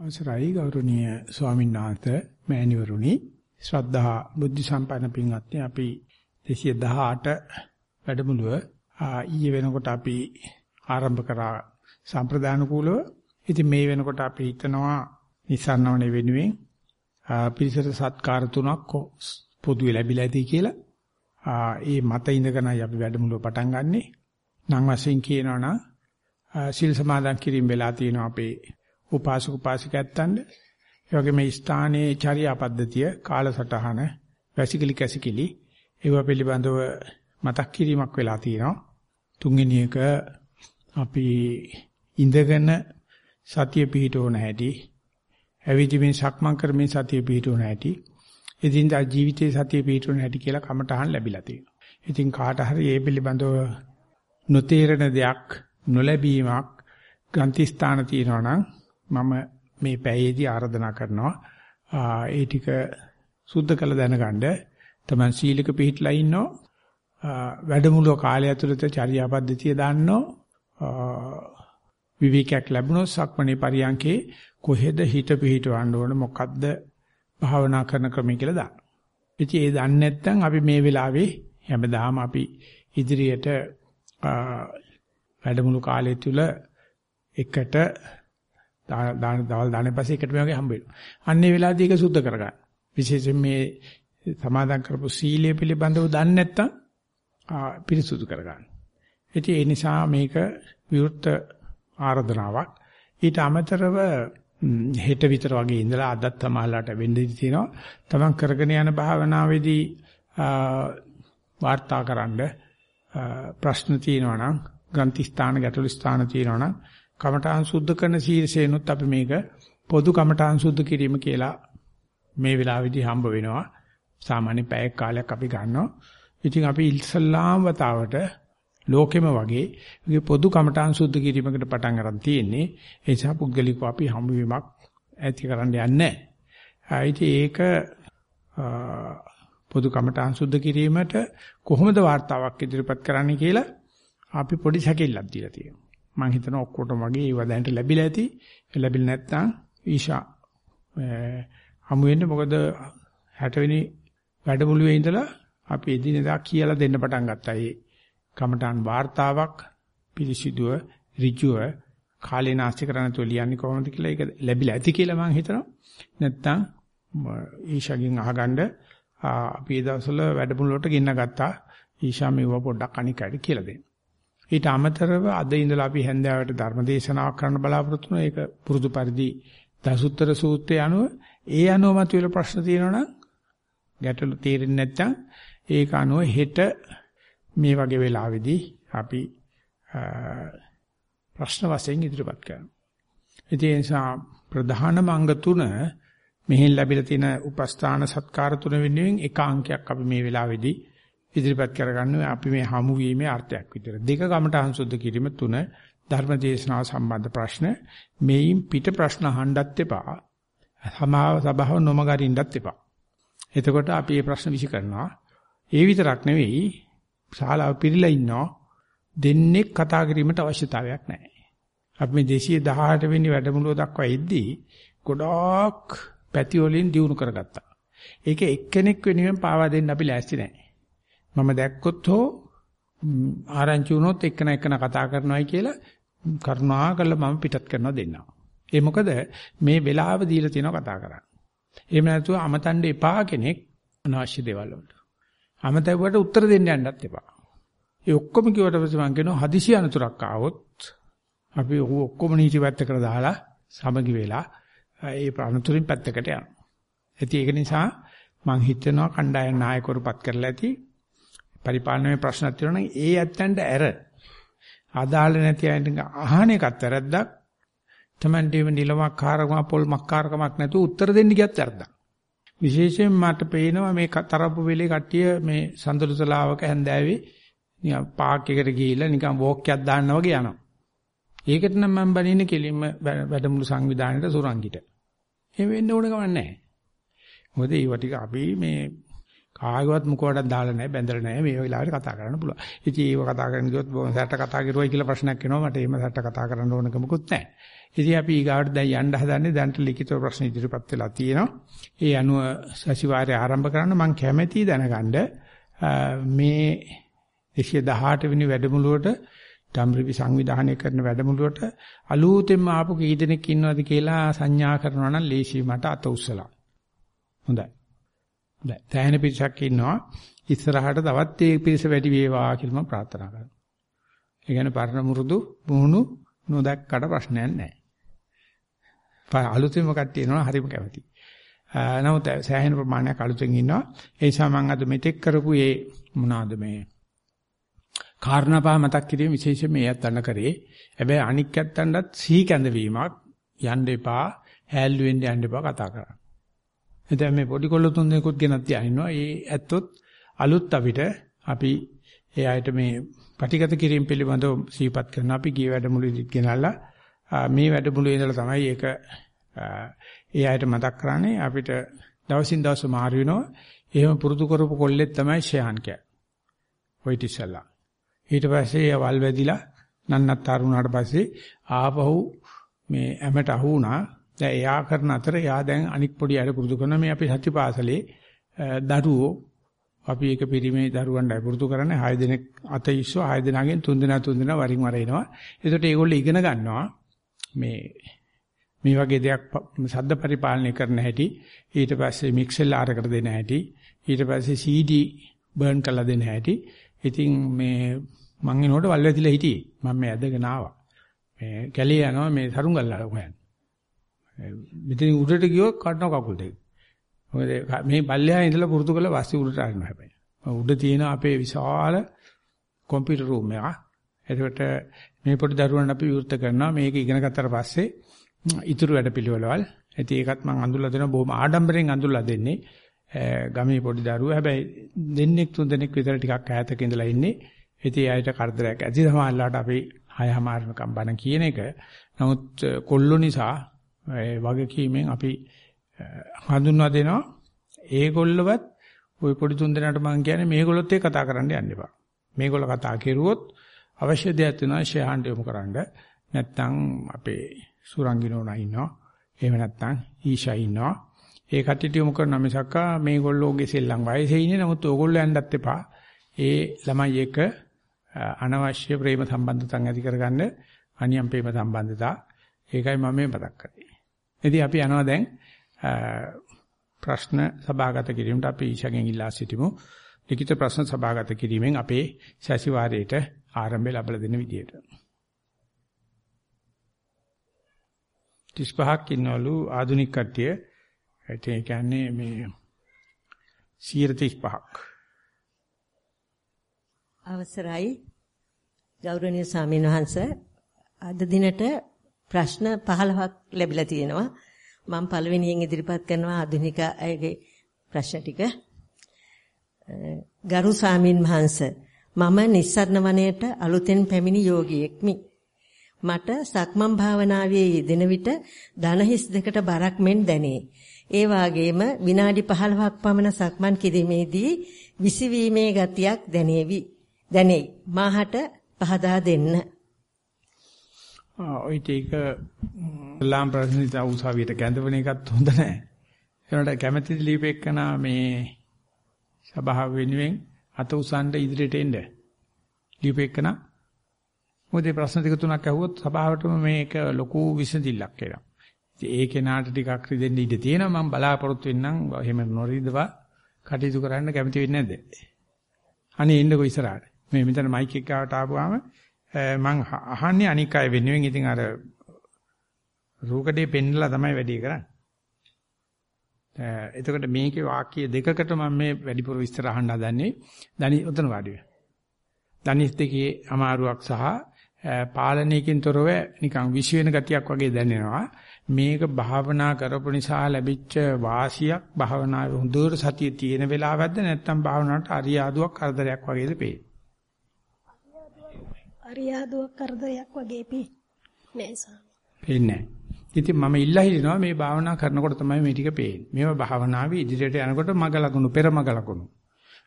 අවසරයි ගෞරවනීය ස්වාමීන් වහන්සේ මෑණිවරුනි. ශ්‍රද්ධා බුද්ධ සම්පන්න පින්වත්නි අපි 218 වැඩමුළුව ඊයේ වෙනකොට අපි ආරම්භ කරා සම්ප්‍රදාන කූලව ඉතින් මේ වෙනකොට අපි හිතනවා නිසන්නවනේ වෙනුවෙන් පිරිසට සත්කාර තුනක් පොදුවේ ලැබිලා ඇති කියලා. ඒ මත ඉඳගෙනයි අපි වැඩමුළුව පටන් ගන්නෙ. නම් වශයෙන් කියනවනම් සිල් සමාදන් කිරීම වෙලා තියෙනවා අපේ උපාසක උපාසිකයන්ට ඒ වගේ මේ ස්ථානයේ චර්යා පද්ධතිය කාලසටහන වැසිකිලි කැසිකිලි ඒව පිළිබඳව මතක් කිරීමක් වෙලා තියෙනවා. තුන්වෙනි එක අපි ඉඳගෙන සතිය පිහිටවන හැටි ඇවිදිමින් සක්මන් කරමින් සතිය පිහිටවන හැටි එදිනදා ජීවිතයේ සතිය පිහිටවන හැටි කියලා කමටහන් ලැබිලා තියෙනවා. ඉතින් කාට හරි මේ පිළිබඳව නොතේරෙන දෙයක් නොලැබීමක් ග්‍රන්ථි ස්ථාන තියෙනවා නම් මම මේ පැයේදී ආරාධනා කරනවා. ඒ ටික සුද්ධ කළ දැනගන්න තමන් සීලක පිළිట్లా ඉන්නෝ. වැඩමුළුව කාලය ඇතුළත චර්යා පද්ධතිය දාන්නෝ විවිකයක් ලැබුණොත් සක්මණේ පරියන්කේ කොහෙද හිත පිහිටවන්න ඕන මොකද්ද භාවනා කරන ක්‍රමය කියලා දාන්න. ඉතින් ඒ දන්නේ නැත්නම් අපි මේ වෙලාවේ හැමදාම අපි ඉදිරියට වැඩමුළු කාලය තුල එකට දාන දවල් දාන්නේ පස්සේ එකට මේ වගේ හම්බ වෙනවා. අන්නේ වෙලාවදී ඒක සුද්ධ කරගන්න. විශේෂයෙන් මේ සමාදන් කරපු සීලය පිළිබඳව දන්නේ නැත්නම් පිරිසුදු කරගන්න. ඉතින් ඒ නිසා මේක විවෘත ආරාධනාවක්. ඊට අමතරව හෙට විතර වගේ ඉඳලා අදත් තමයිලාට වෙන්න ඉති තියෙනවා. තමන් කරගෙන යන භාවනාවේදී වාර්තාකරනද ප්‍රශ්න තියෙනවා නම් ග්‍රන්ථි ස්ථාන ගැටළු ස්ථාන තියෙනවා නම් කමඨාන් සුද්ධ කරන සීලසේනොත් අපි මේක පොදු කමඨාන් සුද්ධ කිරීම කියලා මේ වෙලාවේදී හම්බ වෙනවා. සාමාන්‍ය පැයක් කාලයක් අපි ගන්නවා. ඉතින් අපි ඉස්ලාම් වතාවට ලෝකෙම වගේ මේ පොදු කමඨාන් සුද්ධ කිරීමකට පටන් ගන්න තියෙන්නේ. ඒ නිසා පුද්ගලිකව අපි හමුවීමක් ඇති කරන්න යන්නේ නැහැ. ඒක පොදු කමඨාන් සුද්ධ කිරීමට කොහොමද වார்த்தාවක් ඉදිරිපත් කරන්න කියලා අපි පොඩි සැකෙල්ලක් දීලා තියෙනවා. මම හිතනවා ඔක්කොටම වගේ ඒව දැනට ලැබිලා ඇති. ලැබිලා නැත්නම් ඊෂා හමු වෙන්න මොකද 60 වෙනි වැඩමුළුවේ ඉඳලා අපි එදිනෙදා කියලා දෙන්න පටන් ගත්තා. ඒ කමඨාන් වார்த்தාවක් පිළිසිදුව ඍජුව කාලේ නාස්ති කරන්න තුව ලියන්නේ කොහොමද කියලා ඒක ලැබිලා ඇති කියලා මම හිතනවා. නැත්නම් ඊෂාගෙන් අහගන්න අපි ඒ දවස්වල වැඩමුළුවට ගෙන්න ගත්තා. ඊෂා මේව පොඩ්ඩක් අනිකයිද කියලා දෙන්න. ඊට අමතරව අද ඉඳලා අපි හැන්දෑවට ධර්ම දේශනාවක් කරන්න බලාපොරොත්තු වෙනවා. ඒක පුරුදු පරිදි දසුත්තර සූත්‍රය අනුව ඒ අනුව මතුවෙල ප්‍රශ්න තියෙනවා ගැටලු තේරෙන්නේ නැත්නම් ඒක අනුව හෙට මේ වගේ වෙලාවෙදී අපි ප්‍රශ්න වශයෙන් ඉදිරිපත් කරනවා. ඒ නිසා ප්‍රධාන මංග තුන මෙහෙන් ලැබිලා තියෙන උපස්ථාන සත්කාර තුන වෙනුවෙන් එක අංකයක් අපි මේ වෙලාවේදී ඉදිරිපත් කරගන්නවා අපි මේ හමු වීමේ අර්ථයක් විතර. දෙක කමටහන් සුද්ධ කිරීම තුන ධර්ම දේශනාව සම්බන්ධ ප්‍රශ්න මේයින් පිට ප්‍රශ්න අහන්නත් එපා. සමාව සභාව නොමගරින්නත් එපා. එතකොට අපි මේ ප්‍රශ්න විසි කරනවා. ඒ විතරක් නෙවෙයි ශාලාව පිරීලා ඉන්නවා. දෙන්නේ කතා කිරීමට අවශ්‍යතාවයක් නැහැ. අපි මේ 218 වෙනි වැඩමුළුව දක්වා එද්දී ගොඩාක් පැති වලින් දිනු කරගත්තා. ඒක එක්කෙනෙක් වෙනුවෙන් පාවා දෙන්න අපි ලෑස්ති නැහැ. මම දැක්කොත් හෝ ආරංචි වුණොත් එක්කන එක්කන කතා කරනවායි කියලා කරුණා කරලා මම පිටත් කරනවා දෙන්නවා. ඒ මොකද මේ වෙලාව දීලා තියෙනවා කතා කරන්න. එහෙම නැතුව අමතන්න එපා කෙනෙක් අනවශ්‍ය දේවල් වලට. අමතවුවට උත්තර දෙන්න යන්නත් එපා. ඒ ඔක්කොම කිව්වට පස්සේ මම කියනවා හදිසි අනතුරක් ආවොත් අපි ඔක්කොම නීති පැත්තකට දාලා සමගි වෙලා ඒ අනතුරින් පැත්තකට යනවා. ඒක නිසා මම හිතනවා කණ්ඩායම් නායකවරුපත් කරලා ඇති පරිපාලනයේ ප්‍රශ්නක් තියෙනවා නම් ඒ ඇත්තන්ට ඇර. අදාළ නැති අයට අහන එකත් වැරද්දක් තමන්ටම නිලමක් කාරකම පොල්මක් කාරකමක් නැතුව උත්තර දෙන්න ගියත් වැරද්දක් විශේෂයෙන් මට පේනවා මේ තරප්පු වෙලේ කට්ටිය මේ සඳලුතලාවක හැන්දෑවේ නිකන් පාක් එකට ගිහිල්ලා නිකන් වෝක් එකක් දාන්න වගේ යනවා. ඒකට නම් මම බනින්නේ කෙලින්ම වැඩමුළු සංවිධානයේට සුරංගිට. එහෙම වෙන්න ඕන ගමන් නැහැ. මොකද ඒව ටික අපි මේ කාගවත් මුකවටක් දාලා නැහැ බැඳලා නැහැ මේ වෙලාවට කතා කරන්න පුළුවන්. ඉතින් ඒව කතා කරන්න ගියොත් බොහොම සැරට කතා කරුවයි කියලා ප්‍රශ්නයක් එනවා මට එහෙම සැරට කතා කරන්න ඕනකමකුත් නැහැ. ඉතින් අපි ඊගාවට දැන් යන්න හදන්නේ දැන්ට ලිඛිතව ප්‍රශ්න ඉදිරිපත් වෙලා තියෙනවා. ඒ අනුව සතිವಾರය ආරම්භ කරන්න මම කැමැති දැනගන්න මේ 218 වෙනි වැඩමුළුවට ධම්රිවි සංවිධානය කරන වැඩමුළුවට අලුතෙන්ම ආපු කී දෙනෙක් ඉන්නවද කියලා සංඥා කරනවා නම් ලේසි මට අත උස්සලා. හොඳයි. හොඳයි. තැහෙන පිරිසක් ඉන්නවා. ඉස්සරහට තවත් ඒ පිරිස වැඩි වේවා කියලා මම ප්‍රාර්ථනා කරනවා. ඒ කියන්නේ පරණ මුරුදු මුහුණු නොදැක්කට ප්‍රශ්නයක් නැහැ. අලුතෙන්ම කට්ටිය එනවා හරිම කැමතියි. නමුත් සෑහෙන ප්‍රමාණයක් අලුතෙන් ඉන්නවා. ඒ නිසා මම අද මෙතෙක් කරපු මේ මොනවාද මේ කාරණා පහ මතක් කිරීම විශේෂයෙන් මේ යත්තන්න කරේ. හැබැයි අනික් යත්තන්නත් සිහි කැඳවීමක් යන්න එපා, හැල්ලු වෙන්න යන්න එපා කතා කරන්න. එතෙන් මේ පොඩි කොල්ල තුන් දෙනෙකුත් ගෙනත් තියාිනවා. ඒ ඇත්තොත් අලුත් අපිට අපි ඒ ආයත මේ පටිගත කිරීම පිළිබඳව සිහිපත් කරන අපි ගිය වැඩමුළුවේදීත් ගෙනල්ලා මේ වැඩමුළුවේ ඉඳලා තමයි ඒක ඒ ආයත මතක් කරන්නේ අපිට දවසින් දවස මාරු වෙනවා. එහෙම පුරුදු කරපු කොල්ලෙක් තමයි ෂයන් කියන්නේ. ඔය ඉතිසලා. ඊට පස්සේ වල් වැදිලා නන්නත්තර වුණාට පස්සේ ආපහු මේ ඇමට අහු වුණා. දැන් එයා කරන අතර එයා දැන් අනික් පොඩි අය පුරුදු කරන මේ අපි සත්‍යපාසලේ දරුවෝ අපි එක පිරිමේ දරුවන්ට පුරුදු කරන්නේ 6 දෙනෙක් අත ඉස්සෝ 6 දෙනාගෙන් 3 දෙනා 3 දෙනා වරින් වර එනවා. ඒකට ඒගොල්ලෝ ඉගෙන ගන්නවා මේ මේ වගේ දෙයක් සද්ද පරිපාලනය කරන හැටි ඊට පස්සේ මික්සෙල් ආරකට දෙන හැටි ඊට පස්සේ CD බර්න් කරලා දෙන හැටි ඉතින් මේ මං එනකොට වල් වැදිලා හිටියේ. මම මේ ඇදගෙන ආවා. මේ කැලේ යනවා මේ සරුංගල්ලා හොයන්න. මෙතන උඩට ගියොත් කඩන කකුල් දෙක. මොකද මේ බල්ලෙහා ඉඳලා පුරුදු කරලා වාසි උඩට ආරිනවා හැබැයි. උඩ තියෙන අපේ විශාල කම්පියුටර් රූම් එක. එතකොට මේ පොඩි දරුවන් අපි විවෘත කරනවා. මේක ඉගෙන ගත්තට පස්සේ ඉතුරු වැඩ පිළිවෙලවල්. ඉතින් ඒකත් මම අඳුල්ලා දෙනවා බොහොම ආඩම්බරෙන් අඳුල්ලා දෙන්නේ. ගමේ පොඩි දරුවෝ හැබැයි දෙන්නෙක් තුන් දෙනෙක් විතර ටිකක් ඈතක ඉඳලා ඉන්නේ. ඉතින් ආයෙත් කරදරයක් ඇති සමහරලාට අපි හයමාරනකම් බණ කියන එක. නමුත් කොල්ලෝ නිසා වගකීමෙන් අපි හඳුන්වා දෙනවා. ඒගොල්ලවත් ওই පොඩි තුන් දෙනාට මම කියන්නේ මේගොල්ලොත් එක්ක කතා කරන්න යන්න එපා. මේගොල්ලෝ කතා කෙරුවොත් අවශ්‍ය දෙයක් වෙනවා ෂෙහාන්ට යොමු කරන්න. නැත්තම් අපේ සුරංගිනෝනා ඉන්නවා. එහෙම නැත්තම් ඊෂා ඉන්නවා. ඒ කට්ටියට යොමු කරන මිසක් මේගොල්ලෝගේ සෙල්ලම් වයසේ ඉන්නේ. නමුත් ඕගොල්ලෝ යන්නත් එපා. ඒ ළමයි එක අනවශ්‍ය ප්‍රේම සම්බන්ධතාවක් ඇති කරගන්න අනියම් ප්‍රේම සම්බන්ධතා ඒකයි මම මේ මතක් කරේ. ඉතින් අපි යනවා දැන් ප්‍රශ්න සභාගත කිරීමට අපි ඊශගෙන් ඉල්ලා සිටිමු. ලිඛිත ප්‍රශ්න සභාගත කිරීමෙන් අපේ සැසිවාරයේට ආරම්භය ලැබලා දෙන විදියට. 35ක් ඉන්නවලු ආදුනික කට්ටිය. ඒ කියන්නේ මේ 135ක්. අවසරයි ගෞරවනීය ස්වාමීන් වහන්ස අද දිනට ප්‍රශ්න 15ක් ලැබිලා තියෙනවා. මම පළවෙනියෙන් ඉදිරිපත් කරනවා ආධුනික අයගේ ප්‍රශ්න ටික. ගරු ස්වාමීන් වහන්ස මම නිස්සරණ වනයේට අලුතෙන් පැමිණි යෝගියෙක්මි. මට සක්මන් භාවනාවේ යෙදෙන විට දනහිස් දෙකට බරක් මෙන් දැනේ. ඒ වාගේම විනාඩි 15ක් පමණ සක්මන් කිරීමේදී විසිවීමේ ගතියක් දැනේවි. දැනේ. මාහට පහදා දෙන්න. ඔය ටික ලාම් ප්‍රශ්නිත උසාවියට කැඳවන එකත් හොඳ නැහැ. ඒනට කැමැති ලියපෙකනා මේ සභාව වෙනුවෙන් අත උසන්න ඉදිරියට එන්න. ලියපෙකනා මොකද ප්‍රශ්න ටික තුනක් අහුවොත් සභාවටම මේක ලොකු විසඳිල්ලක් එනවා. ඉතින් ඒ කෙනාට ටිකක් රිදෙන්න ඉඩ තියෙනවා මම බලාපොරොත්තු වෙන්නම් එහෙම නොරිදවා කටයුතු කරන්න කැමති වෙන්නේ නැද්ද? අනේ එන්නකෝ ඉස්සරහට. මේ මෙතන මයික් එක ගාවට ආපුවාම මං අහන්නේ අනික් අය වෙනුවෙන් ඉතින් අර රූකඩේ පෙන්නලා තමයි වැඩි කරන්නේ. එතකොට මේකේ වාක්‍ය දෙකකට මම මේ වැඩිපුර විස්තර අහන්න හදන්නේ. දනි උතන වාඩි වෙ. දනිස් දෙකේ අමාරුවක් සහ පාලනයකින් තොරව නිකන් විශ් වෙන ගතියක් වගේ දැනෙනවා. මේක භාවනා කරපු නිසා ලැබිච්ච වාසියක් භාවනාවේ හොඳට සතිය තියෙන වෙලාවක්ද නැත්නම් භාවනාවට අරියාදුවක් කරදරයක් වගේද පේන්නේ. අරියාදුවක් කරදරයක් වගේ පේන්නේ නැහැ. පේන්නේ ඉතින් මම ඉල්ලා හිටිනවා මේ භාවනා කරනකොට තමයි මේ ටික පේන්නේ. මේවා භාවනාවේ ඉදිරියට යනකොට මග ලකුණු පෙර මග ලකුණු.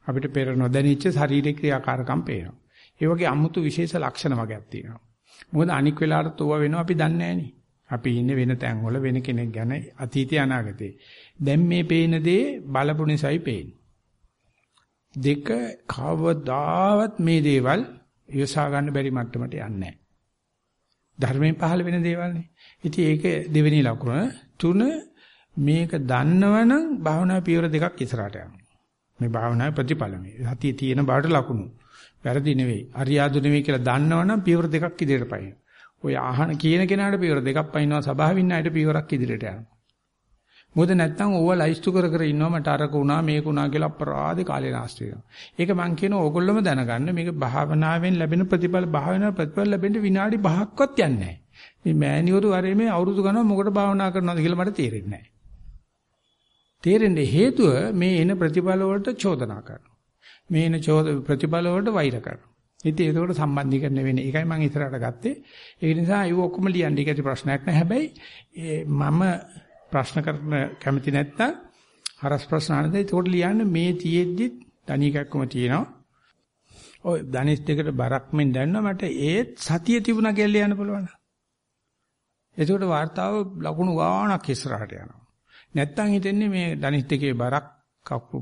අපිට පෙර නොදැනිච්ච ශරීරික ක්‍රියාකාරකම් පේනවා. ඒ වගේ අමුතු විශේෂ ලක්ෂණ වගේක් තියෙනවා. මොකද අනික් වෙලාවට තෝව වෙනවා අපි දන්නේ නැහනේ. අපි ඉන්නේ වෙන තැන්වල වෙන කෙනෙක් ගැන අතීතය අනාගතේ. දැන් මේ පේන දේ බලපු නිසායි පේන්නේ. දෙක කවදාවත් මේ දේවල් ඉවසා ගන්න බැරි මට්ටමට යන්නේ නැහැ. ධර්මයෙන් පහළ වෙන දේවල්නේ. ඉතින් ඒක දෙවෙනි ලකුණ. තුන මේක දන්නවනම් භාවනා පියවර දෙකක් ඉස්සරහට යනවා. මේ භාවනාවේ ප්‍රතිඵල මේ. සතිය තියෙන බාට ලකුණු. වැරදි නෙවෙයි. අරියාදු නෙවෙයි කියලා දන්නවනම් පියවර දෙකක් ඉදිරියට පයින්. ඔය අහන කියන කෙනාට පියවර දෙකක් පයින්නවා සබාවින් අයට පියවරක් ඉදිරියට යනවා. මොකද නැත්තම් ඕව ලයිස්තු කර කර ඉන්නවා මට අරක උනා මේක උනා කියලා අපරාධේ කාලේ නාස්ති වෙනවා. ඒක මං කියන ඕගොල්ලොම දැනගන්න මේක භාවනාවෙන් ලැබෙන ප්‍රතිඵල භාවනා ප්‍රතිඵල ලැබෙන්න විනාඩි 5ක්වත් යන්නේ නැහැ. මේ මෑණිවරු අරේ මේ අවුරුදු ගණන් මොකට භාවනා කරනවද කියලා මට තේරෙන්නේ නැහැ. තේරෙන්නේ හේතුව මේ එන ප්‍රතිඵල වලට චෝදනා කරනවා. මේ එන චෝද ප්‍රතිඵල වලට වෛර කරනවා. ඉතින් ඒකට සම්බන්ධීකරණය වෙන්නේ. ඒකයි මම ඉස්සරහට ගත්තේ. ඒ නිසා අයව ඔක්කොම ලියන්න ඉකටි ප්‍රශ්නයක් නැහැ. හැබැයි මම ප්‍රශ්න කරන කැමති නැත්නම් හරස් ප්‍රශ්න අහන්නද? ඒකට ලියන්න මේ තියෙද්දි ධනිකක්කම තියෙනවා. ඔය ධනිස් දෙකට බරක් මෙන් දැන්නා මට ඒත් සතිය තිබුණා කියලා ලියන්න පුළුවන්. ඒකට වார்த்தාව ලකුණු ගානක් ඉස්සරහට යනවා. නැත්තම් හිතන්නේ මේ ධනිස් දෙකේ බරක් කප්පු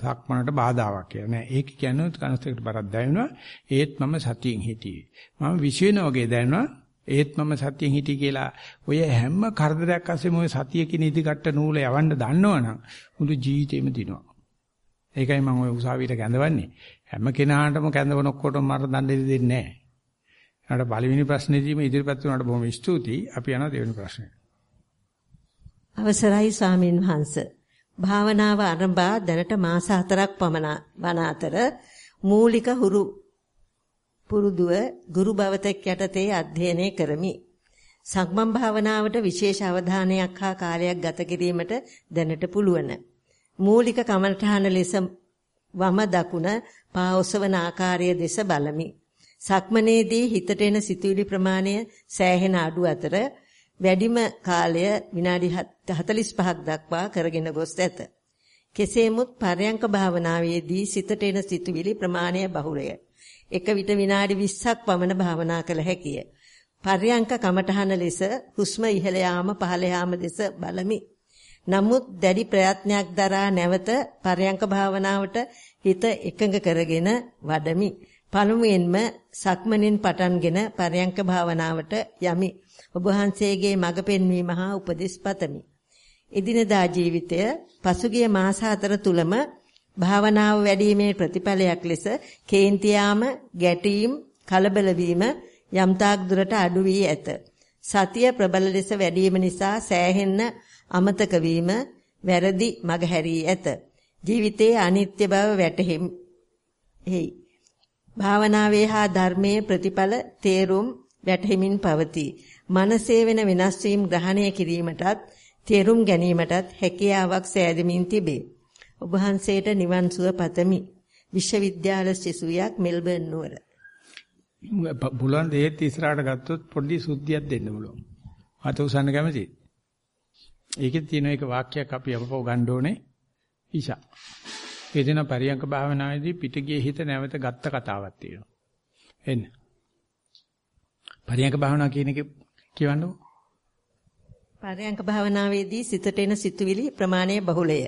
සක්මනට බාධාවක් කියලා නෑ. ඒක කියන්නේ කනස්තකට බරක් දැනෙනවා. ඒත් මම සතියෙන් හිටියේ. මම විශේෂන වගේ දැනෙනවා. ඒත් මම සතියෙන් හිටියේ කියලා ඔය හැම කරදරයක් අස්සෙම ඔය සතිය කියන ඉදිකට නූල යවන්න දන්නවනම් මුළු ජීවිතේම දිනවා. ඒකයි මම ඔය උසාවියට කැඳවන්නේ. හැම කෙනාටම කැඳවන ඔක්කොටම මර දඬ දෙන්නේ නැහැ. ඊට පළවෙනි ප්‍රශ්නේදීම ඉදිරිපත් වුණාට බොහොම ස්තුතියි. අපි යනවා දෙවෙනි ප්‍රශ්නෙට. අවසරයි ස්වාමින් වහන්සේ. භාවනාව ආරම්භා දැනට මාස 4ක් පමණ වන අතර මූලික හුරු පුරුදුව ගුරු භවතෙක් යටතේ අධ්‍යයනය කරමි. සක්මන් භාවනාවට විශේෂ අවධානයක් හා කාලයක් ගත කිරීමට දැනට පුළුවන්. මූලික කමඨහන ලෙස වම දකුණ පා ඔසවන ආකාරය දෙස බලමි. සක්මනේදී හිතට එන සිතුවිලි ප්‍රමාණය සෑහෙන අඩු අතර වැඩිම කාලය විනාඩි 45ක් දක්වා කරගෙන ගොස් ඇත. කෙසේමුත් පරයන්ක භාවනාවේදී සිතට එන සිතුවිලි ප්‍රමාණය බහුලය. එක විට විනාඩි 20ක් පමණ භාවනා කළ හැකිය. පර්යංක කමඨහන ලෙස හුස්ම ඉහළ යාම පහළ යාම දෙස බලමි. නමුත් දැඩි ප්‍රයත්නයක් දරා නැවත පර්යංක භාවනාවට හිත එකඟ කරගෙන වඩමි. පළමුවෙන්ම සක්මනින් පටන්ගෙන පර්යංක භාවනාවට යමි. ඔබ වහන්සේගේ මඟ පෙන්වීම හා උපදෙස් පතමි. එදිනදා ජීවිතය පසුගිය මාස හතර තුලම භාවනාව වැඩිීමේ ප්‍රතිඵලයක් ලෙස කේන්තියාම ගැටීම් කලබල වීම යම්තාක් දුරට අඩු වී ඇත. සතිය ප්‍රබල ලෙස වැඩිම නිසා සෑහෙන්න අමතක වීම වැරදි මගහැරී ඇත. ජීවිතයේ අනිත්‍ය බව වැටහෙයි. භාවනාවේ හා ධර්මයේ ප්‍රතිඵල තේරුම් වැටහෙමින් පවතී. මනසේ වෙන වෙනස් වීම ග්‍රහණය කිරීමටත් තේරුම් ගැනීමටත් හැකියාවක් සෑදෙමින් තිබේ. ඔබ වහන්සේට නිවන් සුව පතමි. විශ්වවිද්‍යාල ශිෂ්‍යයක් මෙල්බර්න් නුවර. බුලන් දෙහෙත් ඉස්සරහට ගත්තොත් පොඩි සුද්ධියක් දෙන්න බුලන්. අත උසන්න කැමතියි. ඒකේ තියෙන එක වාක්‍යයක් අපි අපපව ගන්න ඕනේ. ඊෂා. ඒ දෙන පරියංක භාවනාවේදී පිටගියේ හිත නැවත ගත්ත කතාවක් තියෙනවා. එන්න. පරියංක භාවනාව කියන එක කියවන්නකෝ. පරයන්ක භාවනාවේදී සිතට එන සිතුවිලි ප්‍රමාණය බහුලය.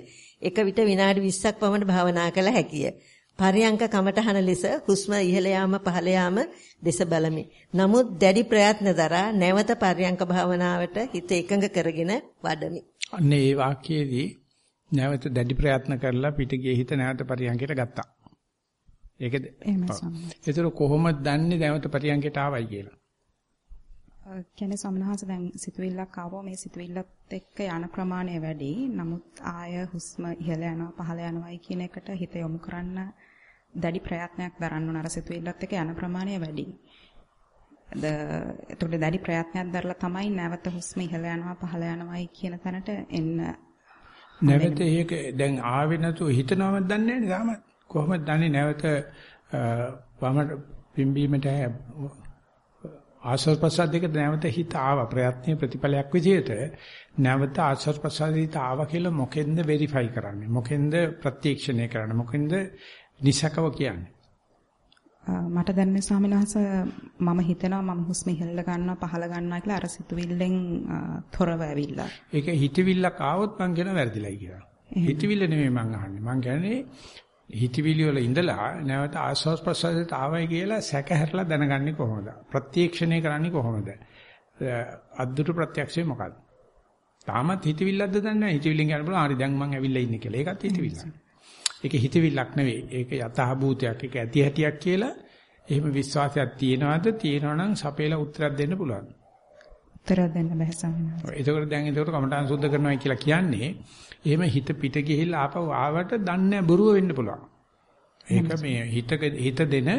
එක විට විනාඩි 20ක් පමණ භාවනා කළ හැකිය. පරයන්ක කමඨහන ලෙස හුස්ම ඉහළ යාම පහළ යාම දෙස බලමි. නමුත් දැඩි ප්‍රයත්න දරා නැවත පරයන්ක භාවනාවට හිත එකඟ කරගෙන වඩමි. අන්න ඒ වාක්‍යයේදී නැවත දැඩි ප්‍රයත්න කරලා පිටගියේ හිත නැවත පරයන්කයට ගත්තා. ඒකද? එහෙමයි කොහොමද දන්නේ නැවත පරයන්කයට ආවයි කියලා? කියන්නේ සමනහස දැන් සිතුවිල්ලක් ආවෝ මේ සිතුවිල්ලත් එක්ක යන ප්‍රමාණය වැඩි. නමුත් ආය හුස්ම ඉහළ යනවා පහළ යනවායි කියන එකට හිත යොමු කරන්න දැඩි ප්‍රයත්නයක් දරන්න උන අර සිතුවිල්ලත් එක්ක යන ප්‍රමාණය වැඩි. ද එතකොට දැඩි ප්‍රයත්නයක් දරලා තමයි නැවත හුස්ම ඉහළ යනවා පහළ යනවායි කියන තැනට එන්න. නැවත ඒක දැන් ආවේ නැතුව හිතනවද දන්නේ නැහැ නේ කොහොමද දන්නේ නැවත වම පිම්බීමට ආශ්වාස ප්‍රශ්වාස දෙක නැවත හිත ආව ප්‍රයත්නයේ ප්‍රතිඵලයක් විදිහට නැවත ආශ්වාස ප්‍රශ්වාස හිත ආව කියලා මොකෙන්ද වෙරිෆයි කරන්නේ මොකෙන්ද ප්‍රත්‍යක්ෂණය කරන්නේ මොකෙන්ද නිසකව කියන්නේ. මට දැනෙන ස්වාමීන් මම හිතනවා මම හුස්ම ඉහළ ගන්නවා පහළ ගන්නවා කියලා අර සිතුවිල්ලෙන් තොරව ඇවිල්ලා. ඒක හිතවිල්ලක් ආවොත් මං කියන වැරදිලයි කියලා. හිතවිල්ල නෙමෙයි මං අහන්නේ. මං කියන්නේ හිතවිලි වල ඉඳලා නැවත ආස්වාස් ප්‍රසවාසයට ආවයි කියලා සැක හැරලා දැනගන්නේ කොහොමද? ප්‍රත්‍යක්ෂණය කරන්නේ කොහොමද? අද්දුට ප්‍රත්‍යක්ෂය මොකක්ද? තාමත් හිතවිල්ලක්ද දන්නේ නැහැ. හිතවිල්ලෙන් කියන්න බලන්න හරි දැන් මං ඇවිල්ලා ඉන්නේ කියලා. ඒකත් හිතවිල්ලක්. ඒක හිතවිල්ලක් නෙවෙයි. ඒක යථාභූතයක්. ඒක ඇති හැටියක් කියලා එහෙම විශ්වාසයක් තියෙනවද? තියෙනවනම් සපේලා උත්තරයක් දෙන්න පුළුවන්. උත්තරයක් දෙන්න බෑ සම්මත. එතකොට දැන් එතකොට කමඨාන් සුද්ධ කරනවා කියලා කියන්නේ එහෙම හිත පිට ගිහිල්ලා ආපහු ආවට දන්නේ බොරුව වෙන්න පුළුවන්. ඒක මේ හිත හිත දෙන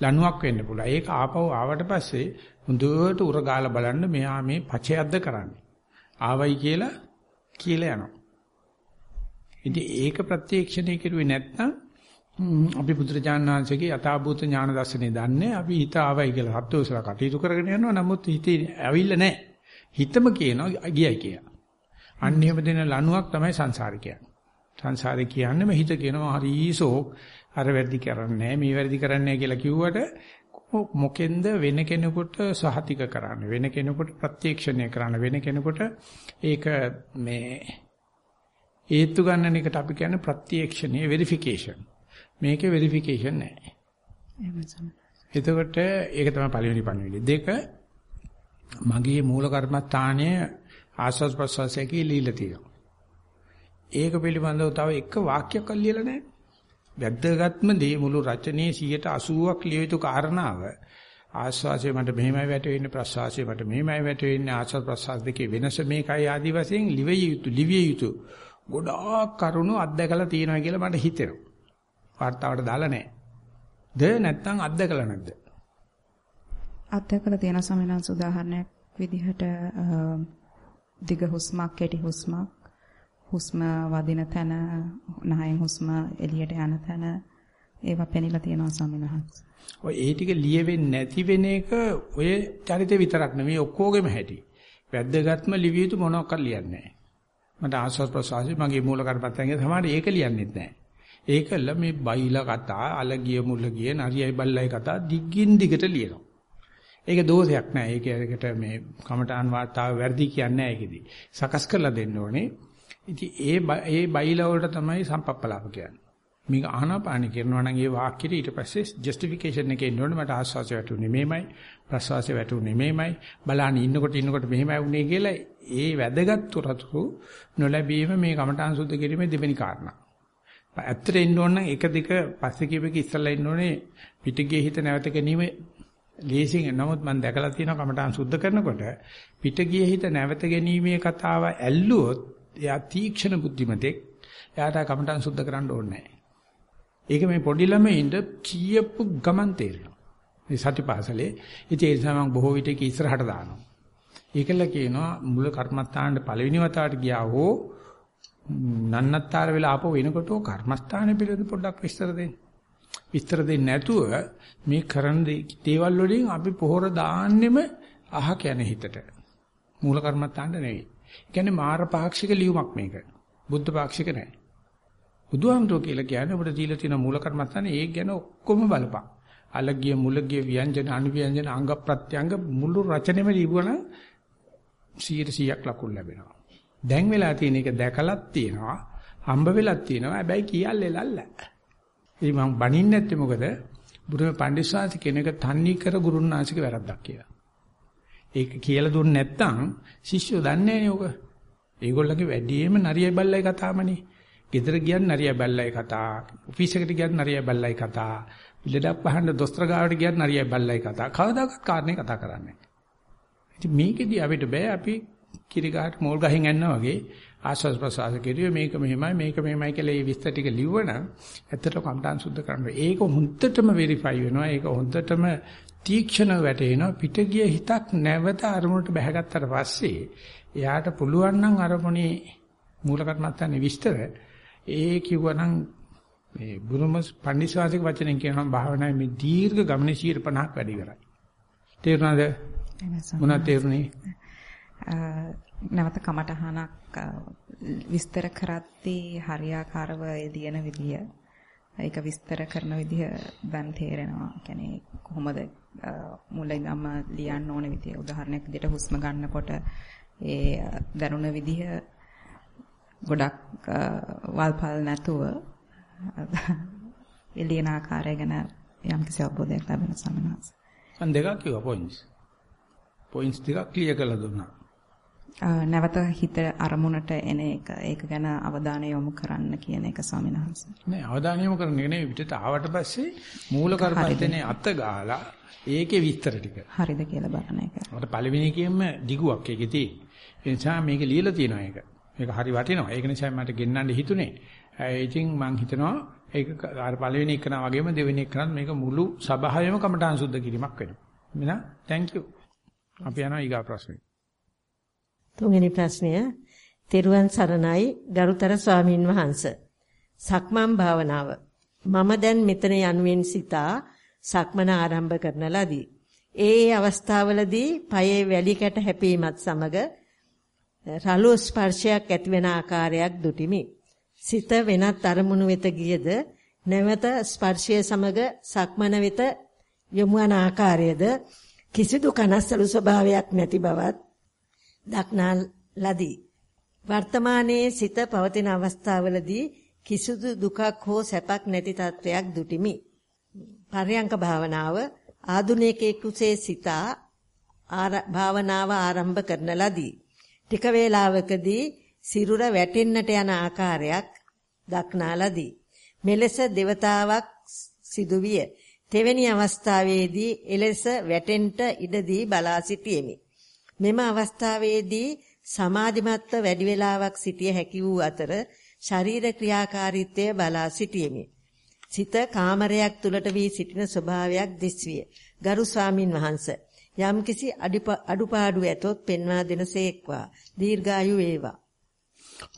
ලණුවක් වෙන්න පුළුවන්. ඒක ආපහු ආවට පස්සේ හොඳට උරගාලා බලන්න මෙයා මේ පචයක්ද කරන්නේ. ආවයි කියලා කියලා යනවා. ඉතින් ඒක ප්‍රත්‍යක්ෂණය කරුවේ නැත්නම් අපි බුදුරජාණන් වහන්සේගේ යථාභූත ඥාන දර්ශනේ දන්නේ අපි හිත ආවයි කියලා සත්‍යෝසල කටයුතු කරගෙන යනවා නමුත් හිතේ ඇවිල්ලා නැහැ. හිතම කියනවා ගියයි කියලා. අන්න එහෙම දෙන ලණුවක් තමයි සංසාරේ කියන්නේ. සංසාරේ කියන්නේම හිත කියනවා හරිසෝ අර වැඩි කරන්නේ මේ වැඩි කරන්නේ කියලා කිව්වට මොකෙන්ද වෙන කෙනෙකුට සහතික කරන්න? වෙන කෙනෙකුට ප්‍රත්‍යක්ෂණය කරන්න? වෙන කෙනෙකුට ඒක මේ හේතු ගන්නන එකට අපි කියන්නේ ප්‍රත්‍යක්ෂණීය වෙරිෆිකේෂන් මේකේ වෙරිෆිකේෂන් නැහැ. එතකොට ඒක තමයි පළවෙනි පණිවිඩය. දෙක මගේ මූල කර්මස්ථානය ආස්වාද ප්‍රසවාසයේ ලීලා තියෙනවා. ඒක පිළිබඳව තව එක වාක්‍යයක් ලියලා නැහැ. වැද්දගත්ම දේ මුළු රචනයේ 80%ක් ලිය යුතු කාරණාව ආස්වාසිය මට මෙහෙමයි වැටෙන්නේ ප්‍රසවාසය මට මෙහෙමයි වැටෙන්නේ ආස්වාද ප්‍රසවාස දෙකේ වෙනස මේකයි ආදි වශයෙන් ලිවිය යුතු ලිවිය යුතු ගොඩාක් කරුණු අත්දැකලා තියෙනවා කියලා මට හිතෙනවා. වார்த்தාවට දාලා නැහැ. ද නැත්තම් අත්දැකලා නැද්ද? අත්දකලා තියෙන සමිනස් උදාහරණයක් විදිහට දිග හුස්මක් කෙටි හුස්මක් හුස්ම වදින තැන නහයෙන් හුස්ම එළියට යන තැන ඒවා පෙනිලා තියෙනවා සමිනහස්. ඔය ඒ ටික ලියෙවෙන්නේ නැති වෙන එක ඔය චරිතය විතරක් නෙමෙයි ඔක්කොගෙම හැටි. වැද්දගත්ම ලිවිය යුතු මොනවාක්වත් ලියන්නේ නැහැ. මට ආස්වාද ප්‍රසවාසය මගේ මූල කර්මත්තන්ගේ තමයි ඒක ලියන්නෙත් නැහැ. ඒකල මේ බයිලා කතා, අලගිය මුලගිය, නරියයි බල්ලයි කතා දිගින් දිගට ලියනවා. ඒක දෝෂයක් නෑ. ඒක ඒකට මේ කමඨාන් වාතාව වැඩි කියන්නේ නෑ ඒකෙදි. සකස් කරලා දෙන්න ඕනේ. ඉතින් ඒ ඒ බයිලා වලට තමයි සම්පප්පලාප කියන්නේ. මේක ආනාපාන කරනවා නම් ඒ වාක්‍යෙට ඊට පස්සේ ජස්ටිෆිකේෂන් එකේ ඉන්නෝනේ මට ආස්වාසය වැටුනේ මේමයි ප්‍රසවාසය වැටුනේ මේමයි බලන්න ඉන්නකොට ඉන්නකොට මෙහෙමයි වුනේ කියලා ඒ වැදගත් තොරතුරු නොලැබීම මේ කමඨාන් සුද්ධ කිරීමේ දෙවෙනි කාරණා. ඇත්තට ඉන්න ඕන නම් එක දෙක පස්සේ කියපෙක ඉස්සල්ලා ඉන්න ඕනේ පිටිගියේ හිත නැවත ගැනීම ලේසියෙන් නමුත් මම දැකලා තියෙනවා කමඨාන් සුද්ධ කරනකොට පිටිගියේ හිත නැවත ගැනීමේ කතාව ඇල්ලුවොත් එයා තීක්ෂණ බුද්ධිමතෙක් එයාට කමඨාන් සුද්ධ කරන්න ඕනේ නැහැ. ඒක මේ පොඩි ළමයින්ට කියපු ගමන් තේරෙනවා. මේ සතිපාසලේ ඉතින් ඒ නිසා මම බොහෝ විට ඒක ඉස්සරහට දානවා. ඒකල කියනවා මුල කර්මස්ථානට පළවෙනි වතාවට ගියා හෝ නන්නත්තර වෙලා ආපහු එනකොට කර්මස්ථානේ පිළිබඳ පොඩ්ඩක් විස්තර දෙන්න. විස්තර දෙන්නේ නැතුව මේ කරන දේවල් වලින් අපි පොහොර දාන්නෙම අහක යන හිතට. මූල කර්මස්ථානට නෙවෙයි. ඒ කියන්නේ මාර පාක්ෂික ලියුමක් මේක. බුද්ධ පාක්ෂික නැහැ. බුදුහාමුදුරුවෝ කියලා කියන්නේ අපිට දීලා තියෙන මූල කර්මස්ථානේ ඒක ගැන ඔක්කොම බලපන්. අලගිය මුලගිය ව්‍යංජන අනුව්‍යංජන අංග ප්‍රත්‍යංග මුළු රචනෙම ලියුවනම් 100%ක් ලකුණු ලැබෙනවා. දැන් වෙලා තියෙන එක දැකලත් තියෙනවා, හම්බ වෙලත් තියෙනවා. හැබැයි කියල්ලේ ලල්ල. ඉතින් මම බනින්නේ නැත්තේ මොකද? බුදුම පඬිස්සාංශ කෙනෙක් තන්නේ කර ගුරුන්නාංශික වැරද්දක් කියලා. ඒක කියලා දුන්නේ නැත්තම් ශිෂ්‍යෝ දන්නේ නැහැ නේ ඔක. ඒගොල්ලන්ගේ වැඩිම නරියයි බල්ලයි කතාමනේ. ගෙදර ගියන් නරියයි බල්ලයි කතා, ඔෆිස් එකට ගියන් නරියයි බල්ලයි කතා, ඉලඩක් පහන්න දොස්තර ගාවට ගියන් නරියයි බල්ලයි කතා. කවදාකවත් කාරණේ කතා කරන්නේ ඉතින් මේකෙදි අපිට බෑ අපි කිරි ගහට මෝල් ගහින් යනවා වගේ ආස්වාස් ප්‍රසආස කෙරුවේ මේක මෙහෙමයි මේක මෙහෙමයි කියලා මේ විස්තර ටික ලිව්වනම් ඇත්තට කම්ටාන් සුද්ධ කරන්න. ඒක හොඳටම වෙරිෆයි වෙනවා. ඒක හොඳටම තීක්ෂණ වැටෙනවා. පිට ගිය හිතක් නැවත අරමුණට බැහැගත්තට පස්සේ එයාට පුළුවන් නම් අරමුණේ මූල කර්මත්තානේ විස්තර ඒ කිව්වනම් මේ බුරුම පන්දිස්වාසික වචනෙන් කියනවා භාවනාවේ මේ දීර්ඝ ගමනේ 50ක් වැඩි කරයි. තේරුණාද? මොනවද තේරුනේ? නැවත කමටහනක් විස්තර කරද්දී හරියාකාරව එළියන විදිය ඒක විස්තර කරන විදිහ දැන් තේරෙනවා. කියන්නේ කොහොමද මුලින්ම ලියන්න ඕන විදිය. උදාහරණයක් විදිහට හුස්ම ගන්නකොට ඒ දැනුණ විදිහ ගොඩක් වල්පල් නැතුව එළියන ආකාරය ගැන යම්කිසි අවබෝධයක් ලැබෙන සමනස්. අන් දෙකක් කිව්වා පොයින්ට්ස්. පොයින්ට්ස් දෙකක් ක්ලියර් කරලා දුන්නා. නැවත හිත අරමුණට එන එක ඒක ගැන අවධානය යොමු කරන්න කියන එක ස්වාමීන් වහන්සේ. නෑ අවධානය යොමු කරන එක නෙවෙයි පිටට ආවට පස්සේ මූල කර්මස්තනේ අත ගාලා ඒකේ විස්තර ටික. හරිද කියලා බලන එක. අපිට පළවෙනි එකෙන්ම දිගුවක් ඒකේ තියෙන්නේ. ඒ නිසා මේක ලියලා තියෙනවා ඒක. මේක හරි වටිනවා. ඒක නිසා මට ගෙන්නන්න හිතුනේ. ඉතින් මම හිතනවා ඒක අර පළවෙනි එකනා වගේම දෙවෙනි එකනත් මේක මුළු සභාවෙම කමටහන් සුද්ධ කිරීමක් වෙනවා. එහෙනම් thank you. අපි යනවා ඊගා ප්‍රශ්නෙට. තුන්වෙනි ප්‍රශ්නය තෙරුවන් සරණයි ගරුතර ස්වාමින් වහන්සේ. සක්මන් භාවනාව. මම දැන් මෙතන යනුවෙන් සිතා සක්මන ආරම්භ කරන ලදී. ඒ ඒ අවස්ථාවලදී පයේ වැලි කැට හැපීමත් සමග රළු ස්පර්ශයක් ඇතිවන ආකාරයක් දුටිමි. සිත වෙනත් අරමුණු වෙත ගියද නැවත ස්පර්ශය සමග සක්මන වෙත යොමු වන ආකාරයද කිසිදු කනස්සලු ස්වභාවයක් නැති බවත් දක්නා ලදී. වර්තමානයේ සිත පවතින අවස්ථාවලදී කිසිදු දුකක් හෝ සැපක් නැති තත්වයක් දුටිමි. පරයන්ක භාවනාව ආධුනිකයෙකුසේ සිතා භාවනාව ආරම්භ කරන ලදී. ටික වේලාවකදී සිරුර වැටෙන්නට යන ආකාරයක් දක්නා ලදී. මෙලෙස දෙවතාවක් සිදුවිය. තෙවැනි අවස්ථාවේදී එලෙස වැටෙන්නට ඉඩදී බලා සිටියෙමි. මෙම අවස්ථාවේදී සමාධිමත්ව වැඩි වේලාවක් සිටිය හැකි වූ අතර ශරීර ක්‍රියාකාරීත්වය බලා සිටියෙමි. සිත කාමරයක් තුලට වී සිටින ස්වභාවයක් දිස්විය. ගරු ස්වාමින් වහන්සේ යම්කිසි අඩුපාඩු ඇතොත් පෙන්වා දෙනසේක්වා. දීර්ඝායු වේවා.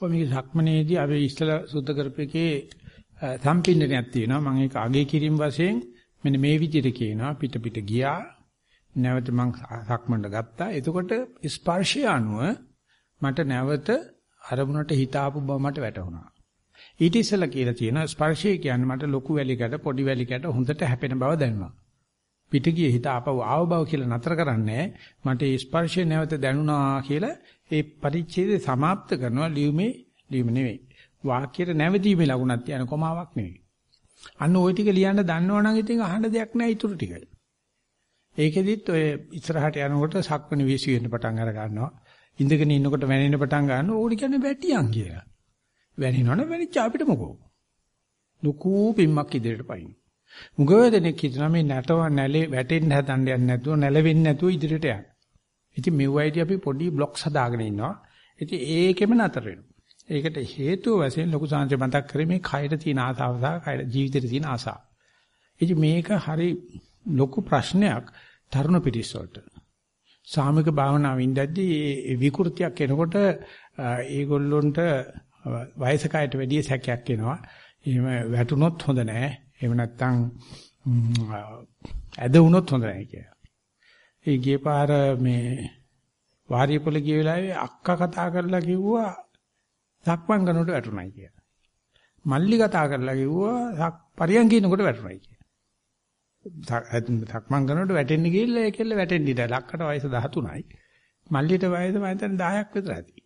ඔය මේක සක්මනේදී අපි ඉස්සලා සුද්ධ කරපේකේ සම්පින්නනයක් තියෙනවා. මම ඒක අගේ කිරීම වශයෙන් මෙන්න මේ විදිහට කියනවා පිට පිට ගියා. නැවත මං සක්මන්ට ගත්තා. එතකොට ස්පර්ශය අනුව මට නැවත අරමුණට හිතාපු බව මට වැටහුණා. ඊට ඉස්සෙල්ලා කියලා තියෙනවා ස්පර්ශය කියන්නේ මට ලොකු වැලිකට පොඩි වැලිකට හොඳට හැපෙන බව දැනුණා. පිට ගියේ හිත ආපහු ආව බව කියලා නතර කරන්නේ මට ඒ ස්පර්ශය නැවත දැනුණා කියලා ඒ පරිච්ඡේදය સમાપ્ત කරනවා ලියුමේ ලියුම නෙවෙයි. වාක්‍යයට නැවතීමේ ලකුණක් තියන කොමාවක් නෙවෙයි. අන්න ওই ටික ලියන්න දන්නවනම් ඉතින් අහන්න දෙයක් නැහැ ඊටු ටික. ඒකෙදිත් ඔය ඉස්සරහට යනකොට සක්මණ වීසි වෙන්න පටන් අර ගන්නවා. ඉඳගෙන ඉන්නකොට වැනෙන්න පටන් ගන්නවා. ඕනි කියන්නේ වැටියන් කියලා. වැනිනවනේ වැනිච්ච අපිට මොකෝ. ලুকু පිම්මක් ඉදිරියට පයින්. මුගව දෙනෙක් හිතනවා මේ නැටව නැලේ වැටෙන්න හදන්න යන්නේ නැතුව නැලවෙන්නේ නැතුව ඉදිරියට යන්න. ඉතින් මෙවයිදී අපි පොඩි බ්ලොක්ස් හදාගෙන ඉන්නවා. ඉතින් ඒකෙම නතර වෙනවා. ඒකට හේතුව වශයෙන් ලොකු සංජය මතක් කරේ මේ කයර තියෙන ආසාව සහ කයර ජීවිතේ තියෙන ආසාව. ඉතින් මේක හරි ලොකු ප්‍රශ්නයක් තරුණ පිරිස වලට. සාමික භාවනාව ඉඳද්දී ඒ විකෘතියක් එනකොට ඒගොල්ලොන්ට වයසකයට වැඩිය සැකයක් එනවා. එහෙම වැටුනොත් හොඳ නෑ. එහෙම නැත්නම් ඇද වුණොත් හොඳ නෑ කියලා. ඒ ගිය පාර මේ වාරියපොළ ගිය වෙලාවේ අක්කා කතා කරලා කිව්වා සක්මන් කරනකොට වැටුණයි කියලා. මල්ලි කතා කරලා කිව්වා පරියන්කිනකොට වැටුණයි කියලා. සක්මන් කරනකොට වැටෙන්න ගිහිල්ලා ඒකෙල්ල වැටෙන්න ඉඳලා ලක්කට වයස 13යි. මල්ලිට වයස මම හිතන්නේ 10ක් විතර ඇති.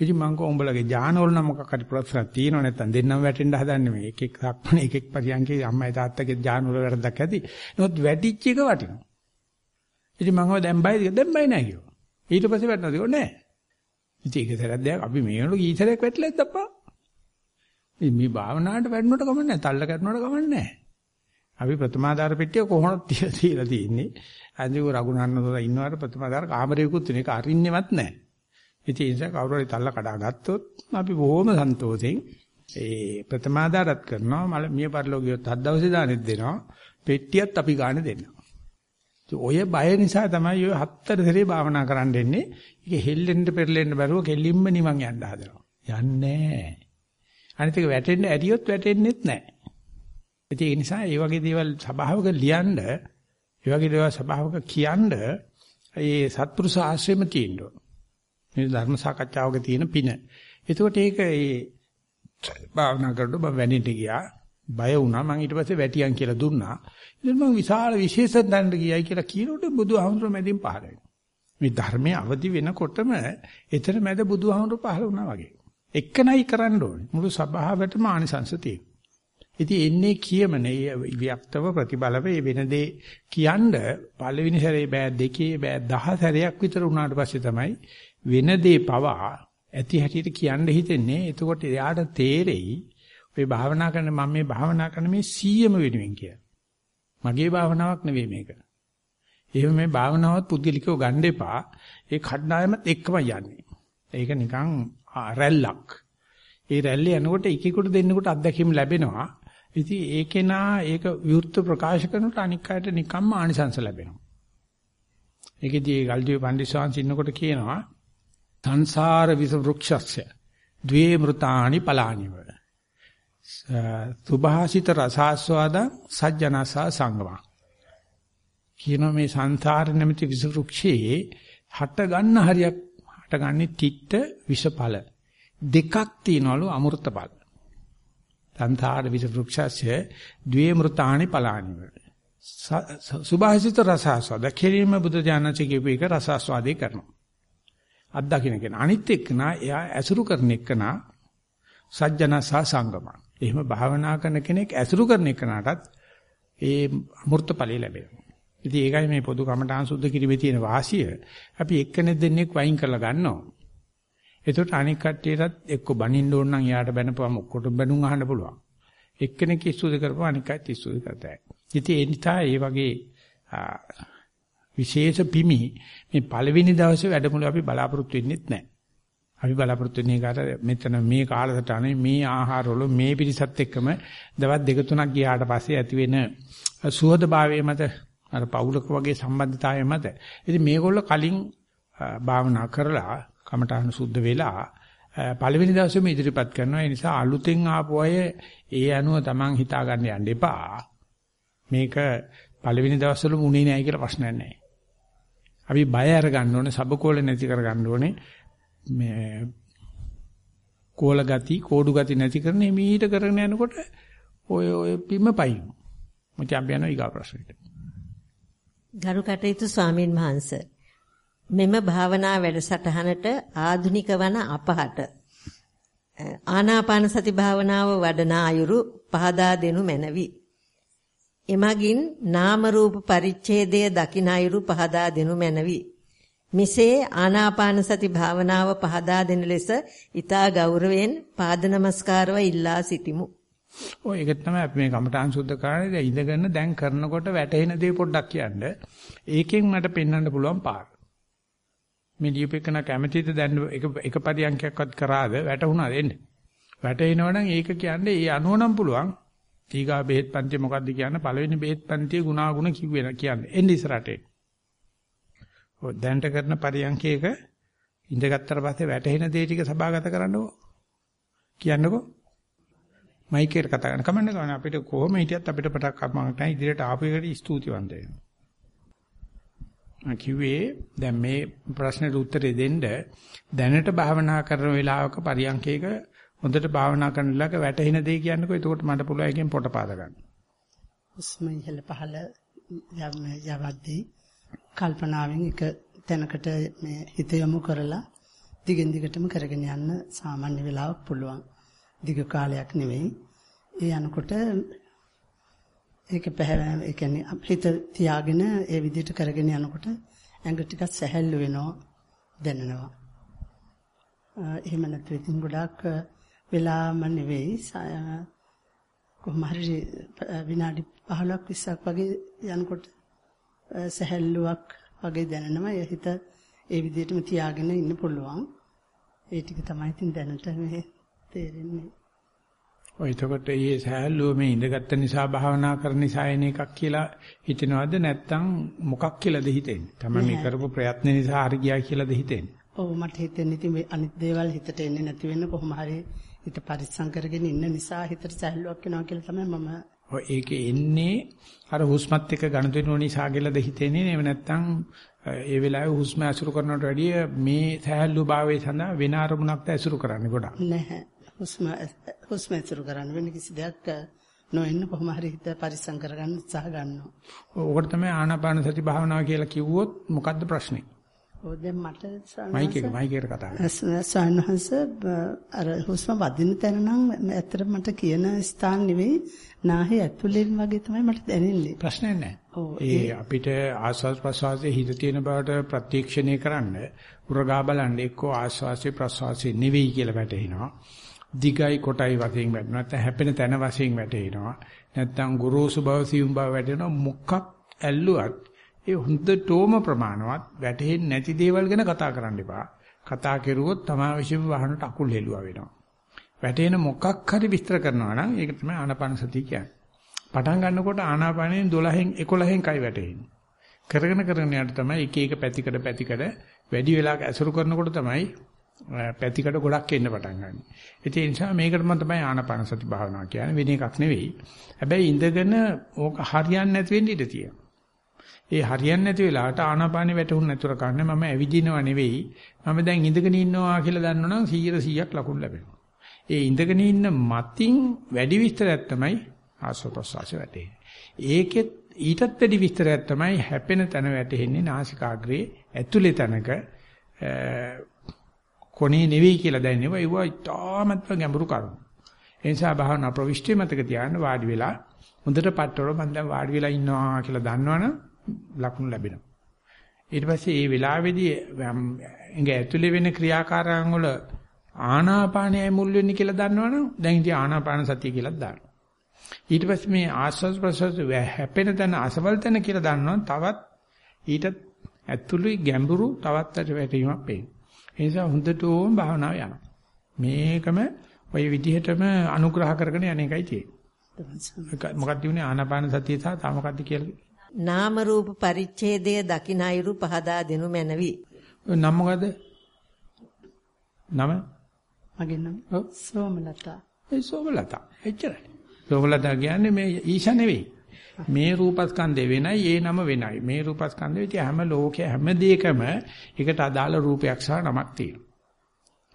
ඉතින් මං කෝ උඹලගේ ඥානවල නම් මොකක් හරි ප්‍රශ්නක් තියෙනව නැත්නම් දෙන්නම වැටෙන්න හදන්නේ මේ එක එක සක්මන එක එක පරියන්කේ අම්මයි තාත්තගේ ඥානවල වැරද්දක් ඇති. නමුත් වැටිච්ච එක වටිනවා. ඉතින් මං හොය දැන් බයිද දැන් බයි නෑ කිව්වා. ඊට පස්සේ වැටෙනවද කිව්වා නෑ. ඉතින් ඒක සරක් දෙයක් අපි මේ වෙනකොට කීතරයක් වැටලෙද්ද අප්පා. මේ මේ භාවනාවට වැඩනකොට කමන්නේ තල්ල කරනකොට කමන්නේ අපි ප්‍රථමාදාර පෙට්ටිය කොහොමද තියලා තියෙන්නේ. අන්තිම රඝුනන්නතෝ ඉන්නවට ප්‍රථමාදාර කාමරයකුත් තියෙන එක අරින්නෙවත් නැහැ. ඉතින් ඒ නිසා කවුරු හරි තල්ල කඩා ගත්තොත් අපි බොහොම සන්තෝෂෙන් ඒ ප්‍රථමාදාරත් කරනවා මල මිය පරලෝකියොත් හත් දවසේ දානෙත් දෙනවා. පෙට්ටියත් අපි ගන්න දෙනවා. ඔය බය නිසා තමයි ඔය හතර සැරේ භාවනා කරන්න එන්නේ. ඒක හෙල්ලෙන්න පෙරලෙන්න බැරුව කෙලින්ම නිවන් යන්න හදනවා. යන්නේ නැහැ. අනිත් එක වැටෙන්න ඇරියොත් වැටෙන්නෙත් නැහැ. ඒ නිසා මේ වගේ දේවල් සභාවක ලියන්න, මේ වගේ දේවල් සභාවක කියන්න ඒ සත්පුරුෂ ආශ්‍රයම තියෙන්න ඕන. මේ ධර්ම සාකච්ඡාවක තියෙන පින. එතකොට ඒක ඒ භාවනා කරනකොට මම වැනෙන්න ගියා. බය වුණා මම ඊට පස්සේ වැටියන් කියලා දුන්නා. ඉතින් මම විශාල විශේෂ දණ්ඩ ගියයි කියලා කියනකොට බුදුහාමුදුරුවෝ මැදින් පහළ වෙනවා. මේ ධර්මයේ අවදි වෙනකොටම එතන මැද බුදුහාමුදුරුවෝ පහළ වුණා වගේ. එක්කනයි කරන්න ඕනේ. මුළු සභාවටම ආනිසංශ තියෙනවා. ඉතින් එන්නේ කියමනේ වික්තව ප්‍රතිබලව මේ වෙන දේ කියන්න පළවෙනි සැරේ බෑ දෙකේ බෑ දහ සැරයක් විතර වුණාට පස්සේ තමයි වෙන දේ පවා ඇති හැටියට කියන්න හිතෙන්නේ. එතකොට එයාට තේරෙයි ඔය භාවනා කරන මම මේ භාවනා කරන මේ 100ම වෙනුවෙන් කියලා. මගේ භාවනාවක් නෙවෙයි මේක. එහෙම මේ භාවනාවත් පුද්ගලිකව ගන්න එපා. ඒ කණ්ඩායමත් එක්කම යන්නේ. ඒක නිකන් රැල්ලක්. ඒ රැල්ලේ යනකොට එකෙකුට දෙන්නෙකුට අත්දැකීම් ලැබෙනවා. ඉතින් ඒකේ නා ඒක විවෘත ප්‍රකාශ කරනකොට අනික් අයට නිකම්ම ආනිසංස ලැබෙනවා. ඒකෙදී ගල්දිවේ පණ්ඩිතසාංශ ඉන්නකොට කියනවා සංසාර විස වෘක්ෂස්ය ද්වේ මෘතානි පලානිව. සුභාසිත රසාස්වාද සජ්ජනසා සංගම. කියන මේ සංසාර නැමැති විස වෘක්ෂයේ හට ගන්න හරියක් හටගන්නේ තිත්ත විෂඵල දෙකක් තියනවලු අමෘතඵල සංසාර විස වෘක්ෂස්ය ද්වේ මෘතානි පලානිව සුභාසිත රසාස්වාද කෙරීම බුදු දානච කියපු එක රසාස්වාදේ කරනවා අත්දකින්න කෙනා අනිත් එක්කනා එයා ඇසුරු කරන එක්කනා සජ්ජනසා සංගම එහෙම භාවනා කරන කෙනෙක් ඇසුරු කරන එකනටත් ඒ අමෘත ඵලෙ ලැබෙනවා. ඉතින් ඒකයි මේ පොදු කමඨාන් සුද්ධ කිරීමේ තියෙන වාසිය. අපි එක්කෙනෙක් දෙන්නෙක් වයින් කරලා ගන්නවා. එතකොට අනික් කට්ටියටත් එක්ක බනින්න ඕන නම් යාට බැනපුවම ඔක්කොටම බැනුම් අහන්න පුළුවන්. එක්කෙනෙක් ඉස්සුද කරපුවා අනික් අයත් ඉස්සුද කරතයි. ඉතින් ඒ නිසා ඒ වගේ විශේෂ පිමි මේ පළවෙනි දවසේ වැඩමුළු අපි බලාපොරොත්තු වෙන්නේ නැහැ. අපි බලාපොරොත්තු වෙන්නේ කාට මෙතන මේ කාලසටහනේ මේ ආහාරවල මේ පිරිසත් එක්කම දවස් දෙක තුනක් ගියාට පස්සේ ඇති වෙන සුහදභාවයේ මත අර පෞලක වගේ සම්බන්ධතාවය මත ඉතින් මේගොල්ල කලින් භාවනා කරලා කමඨාන සුද්ධ වෙලා පළවෙනි දවසේම ඉදිරිපත් කරනවා. ඒ නිසා අලුතෙන් ආපු අය ඒ අනුව Taman හිතා ගන්න යන්න එපා. මේක පළවෙනි දවස්වල මුණේ නැහැ කියලා ප්‍රශ්නයක් නැහැ අපි බය අර ගන්න ඕනේ සබකෝල නැති කර ගන්න ඕනේ. මේ කෝල ගති, කෝඩු ගති නැති කරන මීට කරගෙන යනකොට ඔය ඔය පිම පයින්. මචං අපි යනවා ඊගා ප්‍රශ්නෙට. ගරු කටයුතු ස්වාමින් වහන්සේ. මෙම භාවනා වැඩසටහනට ආධුනික වන අපහට ආනාපාන සති භාවනාව වඩන අයුරු පහදා දෙනු මැනවි. එමගින් නාම රූප පරිච්ඡේදය දකින අයුරු පහදා දෙනු මැනවි. මෙසේ ආනාපාන සති භාවනාව පහදා දෙන ලෙස ඊතා ගෞරවයෙන් පාද නමස්කාරව ඉල්ලා සිටිමු. ඔය ඒක තමයි අපි මේ කමඨාන් සුද්ධ කරන්නේ ඉඳගෙන දැන් කරනකොට වැටෙන දේ පොඩ්ඩක් කියන්න. ඒකෙන් මට පෙන්වන්න පුළුවන් පාර. මේ දීපේකන කැමැතිද දැන් එක එක පරියන්කයක්වත් කරාද වැටුණාද එන්නේ. වැටෙනවනම් ඒක කියන්නේ ඒ අනුවනම් පුළුවන්. ඊගා බෙහෙත් පන්ති මොකද්ද කියන්නේ පළවෙනි බෙහෙත් පන්තියේ ගුණාගුණ කිව්වේ කියන්නේ. එන්නේ ඉස්සරහට. ඔය දැනට කරන පරියන්කේක ඉඳගත්තර පස්සේ වැටෙන දේ ටික සභාගත කරන්නකෝ. කියන්නකෝ. මයික් එකට කතා කරන කමන්න ගන්න අපිට කොහොම හිටියත් අපිට පටක් කමකට නැහැ ඉදිරියට ආපු එකට ස්තුතිවන්ත වෙනවා. මම කිව්වේ දැන් මේ ප්‍රශ්නෙට උත්තරේ දෙන්න දැනට භාවනා කරන වෙලාවක පරියන්කේක හොඳට භාවනා කරන වෙලාවක වැටෙන දේ කියන්නකෝ එතකොට මට පුළුවන් එකෙන් පොට පාද ගන්න. උස්ම ඉහළ පහළ යවද්දී කල්පනාවෙන් එක තැනකට මේ හිත යොමු කරලා දිගින් දිගටම කරගෙන යන්න සාමාන්‍ය වෙලාවක් පුළුවන්. දිග කාලයක් නෙවෙයි. ඒ යනකොට ඒක පැහැවෙන ඒ කියන්නේ හිත තියාගෙන ඒ විදිහට කරගෙන යනකොට ඇඟ ටිකක් සැහැල්ලු වෙනවා දැනෙනවා. එහෙම නැත්නම් ඉතින් ගොඩාක් වෙලාම නෙවෙයි කොහොම හරි විනාඩි 15ක් 20ක් වගේ යනකොට සැහැල්ලුවක් වගේ දැනෙනවා. ඒ හිත ඒ විදිහටම තියාගෙන ඉන්න පුළුවන්. ඒ ටික තමයි ඉතින් දැනට මේ තේරෙන්නේ. ඔය එතකොට මේ සහැල්ලුව මේ ඉඳගත්ත නිසා භාවනා කරන නිසා එන එකක් කියලා හිතනවද නැත්නම් මොකක් කියලාද හිතෙන්නේ? තමයි මේ කරපු ප්‍රයත්න නිසා හරි ගියා කියලාද හිතෙන්නේ? ඔව් මට හිතෙන්නේ ඉතින් මේ අනිත් දේවල් හිතට එන්නේ නැති වෙන්න කොහොම හරි හිත පරිස්සම් කරගෙන ඉන්න නිසා හිතට සහැල්ලුවක් එනවා කියලා තමයි මම ඔය ඒකේ එන්නේ අර හුස්මත් එක්ක ගණතුන නිසා කියලාද හිතෙන්නේ නෙවෙයි නැත්නම් ඒ වෙලාවේ හුස්ම ඇසුරු කරනවට වැඩිය මේ සහැල්ලු භාවයේ සඳහා වෙන අරමුණක් ඇසුරු කරන්නේ ගොඩක්. නැහැ. හුස්ම හුස්ම ඇසුරු කරන්න වෙන කිසි දෙයක් නොඑන්න කොහොම හරි හිත පරිස්සම් කරගන්න උත්සාහ ගන්නවා. ඕකට තමයි ආනාපාන සති භාවනාව කියලා කිව්වොත් මොකද්ද ප්‍රශ්නේ? ඔය දැන් මට මයික් එක මයික් එකට කතා කරන්න. ස්වාමීන් අර හුස්ම වදින තැන නම් ඇත්තට මට කියන ස්ථාන නෙවෙයි නාහේ ඇතුළෙන් වගේ තමයි මට දැනෙන්නේ. ප්‍රශ්නයක් නැහැ. ඒ අපිට ආස්වාස් ප්‍රසවාසයේ හිත තියෙන බවට ප්‍රත්‍යක්ෂණය කරන්න උරගා බලන්න එක්කෝ ආස්වාස්යේ ප්‍රසවාසයේ නෙවෙයි කියලා වැටහෙනවා. දිගයි කොටයි වශයෙන් වැටෙනවා. නැත්නම් හැපෙන තැන වශයෙන් වැටෙනවා. නැත්නම් ගුරුසු බව සියුම් බව වැටෙනවා. මොකක් ඇල්ලුවත් ඒ හොඳටම ප්‍රමාණවත් වැටෙන්නේ නැති දේවල් ගැන කතා කරන්න එපා. කතා කෙරුවොත් තමා විශ්ව වහනට අකුල් හෙළුවා වෙනවා. වැටෙන මොකක් හරි විස්තර කරනවා නම් ඒක තමයි ආනාපාන සතිය කියන්නේ. පටන් ගන්නකොට ආනාපානෙන් 12න් 11න් කයි වැටෙන්නේ. කරගෙන කරගෙන යනකොට තමයි එක එක පැතිකඩ පැතිකඩ වැඩි වෙලාවක් ඇසුරු කරනකොට තමයි පැතිකඩ ගොඩක් එන්න පටන් ගන්න. ඒ නිසා මේකටම තමයි ආනාපාන සති භාවනාව කියන්නේ වෙන එකක් නෙවෙයි. හැබැයි ඉඳගෙන ඕක හරියන්නේ නැති වෙන්න ඉඩ තියෙනවා. ඒ හරියන්නේ නැති වෙලාවට ආනාපානෙ වැටුනේ නැතුව කන්නේ මම ඇවිදිනව නෙවෙයි මම දැන් ඉඳගෙන ඉන්නවා කියලා දන්නවනම් 100 100ක් ලකුණු ලැබෙනවා. ඒ ඉඳගෙන ඉන්න මතින් වැඩි විස්තරයක් තමයි ආසෝපස්වාස වැටෙන්නේ. ඒකෙත් ඊටත් වැඩි විස්තරයක් තමයි හැපෙන තැන වැටෙන්නේ නාසිකාග්‍රේ ඇතුලේ තැනක කොනේ නෙවෙයි කියලා දැනෙනවා. ඒවා ඉතාමත්ම ගැඹුරු කරුණු. ඒ නිසා භාවනා ප්‍රවිෂ්ටි මතක තියාගන්න වාඩි වෙලා හොඳට පట్టවල මම දැන් වාඩි වෙලා ඉන්නවා කියලා දන්නවනම් ලකුණු ලැබෙනවා. ඊට පස්සේ මේ වෙලාවේදී එංග ඇතුලේ වෙන ක්‍රියාකාරයන් වල ආනාපානයයි මුල් වෙන්නේ කියලා දන්නවනම් දැන් ඉතින් ආනාපාන සතිය කියලා දානවා. ඊට පස්සේ මේ ආස්වාද ප්‍රසවාස හැපෙන තැන අසවල් තැන කියලා දන්නවනම් තවත් ඊට ඇතුළේ ගැඹුරු තවත් වැටීමක් පේනවා. ඒ නිසා හොඳටම භාවනාව යනවා. මේකම ওই විදිහටම අනුග්‍රහ කරගෙන යන එකයි තියෙන්නේ. මොකක්ද කියන්නේ ආනාපාන සතිය සහ තා මොකක්ද කියලා නාම රූප පරිච්ඡේදය දකින අයුරු පහදා දෙනු මැනවි. නම මොකද? නම? මගේ නම ඔව් සෝමලතා. ඒ සෝමලතා. එච්චරයි. සෝමලතා කියන්නේ මේ ඊශා නෙවෙයි. මේ රූපස්කන්ධය වෙනයි, ඒ නම වෙනයි. මේ රූපස්කන්ධය විදිහ හැම ලෝකයේ හැම දෙයකම එකට අදාළ රූපයක් සහ නමක් තියෙනවා.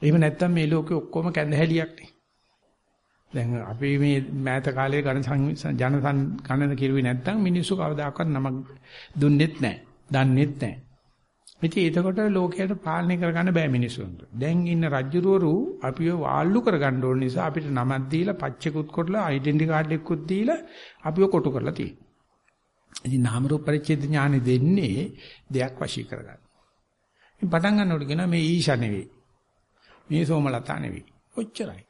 එහෙම නැත්නම් මේ ලෝකේ ඔක්කොම කැඳහැලියක් නේ. දැන් අපි මේ මෑත කාලේ ජන ජන ගණන කිරුවේ නැත්නම් මිනිස්සු කවදාකවත් නමක් දුන්නෙත් නැහැ. දන්නෙත් නැහැ. ඉතින් එතකොට ලෝකයට පාලනය කරගන්න බෑ මිනිස්සුන්ට. දැන් ඉන්න රජ්ජුරුවරු අපිව වාල්ලු කරගන්න ඕන නිසා අපිට නමක් දීලා පච්චෙකුත් කොටලා ඩෙන්ටි කාඩ් එකකුත් දීලා අපිව කොටු කරලා තියෙනවා. ඉතින් නාම රූප පරිච්ඡේද ඥානෙ දෙන්නේ දෙයක් වශී කරගන්න. ඉතින් පටන් ගන්නකොට කියනවා මේ ඊශා නෙවෙයි. මේ සෝමලතා නෙවෙයි. ඔච්චරයි.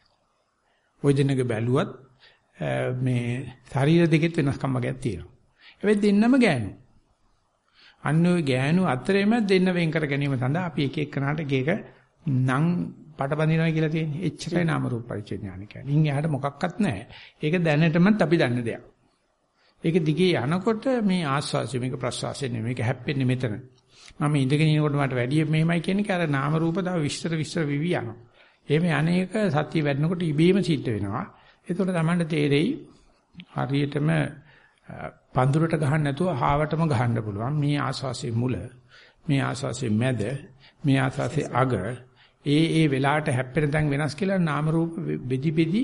ওই දෙන්නගේ බැලුවත් මේ ශරීර දෙකෙත් වෙනස්කම් වර්ගයක් තියෙනවා. හැබැයි දෙන්නම ගෑනු. අන්න ওই ගෑනු අතරේම දෙන්න වෙන් කර ගැනීම සඳහා අපි එක එකනාට එක එක නම් පටබඳිනවා කියලා තියෙන්නේ. එච්චරයි නාම රූප පරිච්ඡේ ඥාන කියන්නේ. ඉන් එහාට මොකක්වත් නැහැ. ඒක දැනටමත් අපි දන්න දෙයක්. ඒක දිගේ යනකොට මේ ආස්වාසිය මේක ප්‍රසවාසය නෙමෙයි මේක හැප්පෙන්නේ මෙතන. මම ඉඳගෙන ඉනකොට මට වැඩි මෙහෙමයි කියන්නේ අර නාම රූප තව විස්තර විස්තර විවි යනවා. එහෙම අනේක සතිය වැඩනකොට ඉබේම සිද්ධ වෙනවා. ඒතකොට තමයි තේරෙයි හරියටම පඳුරට ගහන්න නැතුව හාවටම ගහන්න පුළුවන්. මේ ආස්වාසේ මුල, මේ ආස්වාසේ මැද, මේ ආස්වාසේ අග ඒ ඒ වෙලාවට හැප්පෙන තැන් වෙනස් කියලා නාම රූප බෙදි බෙදි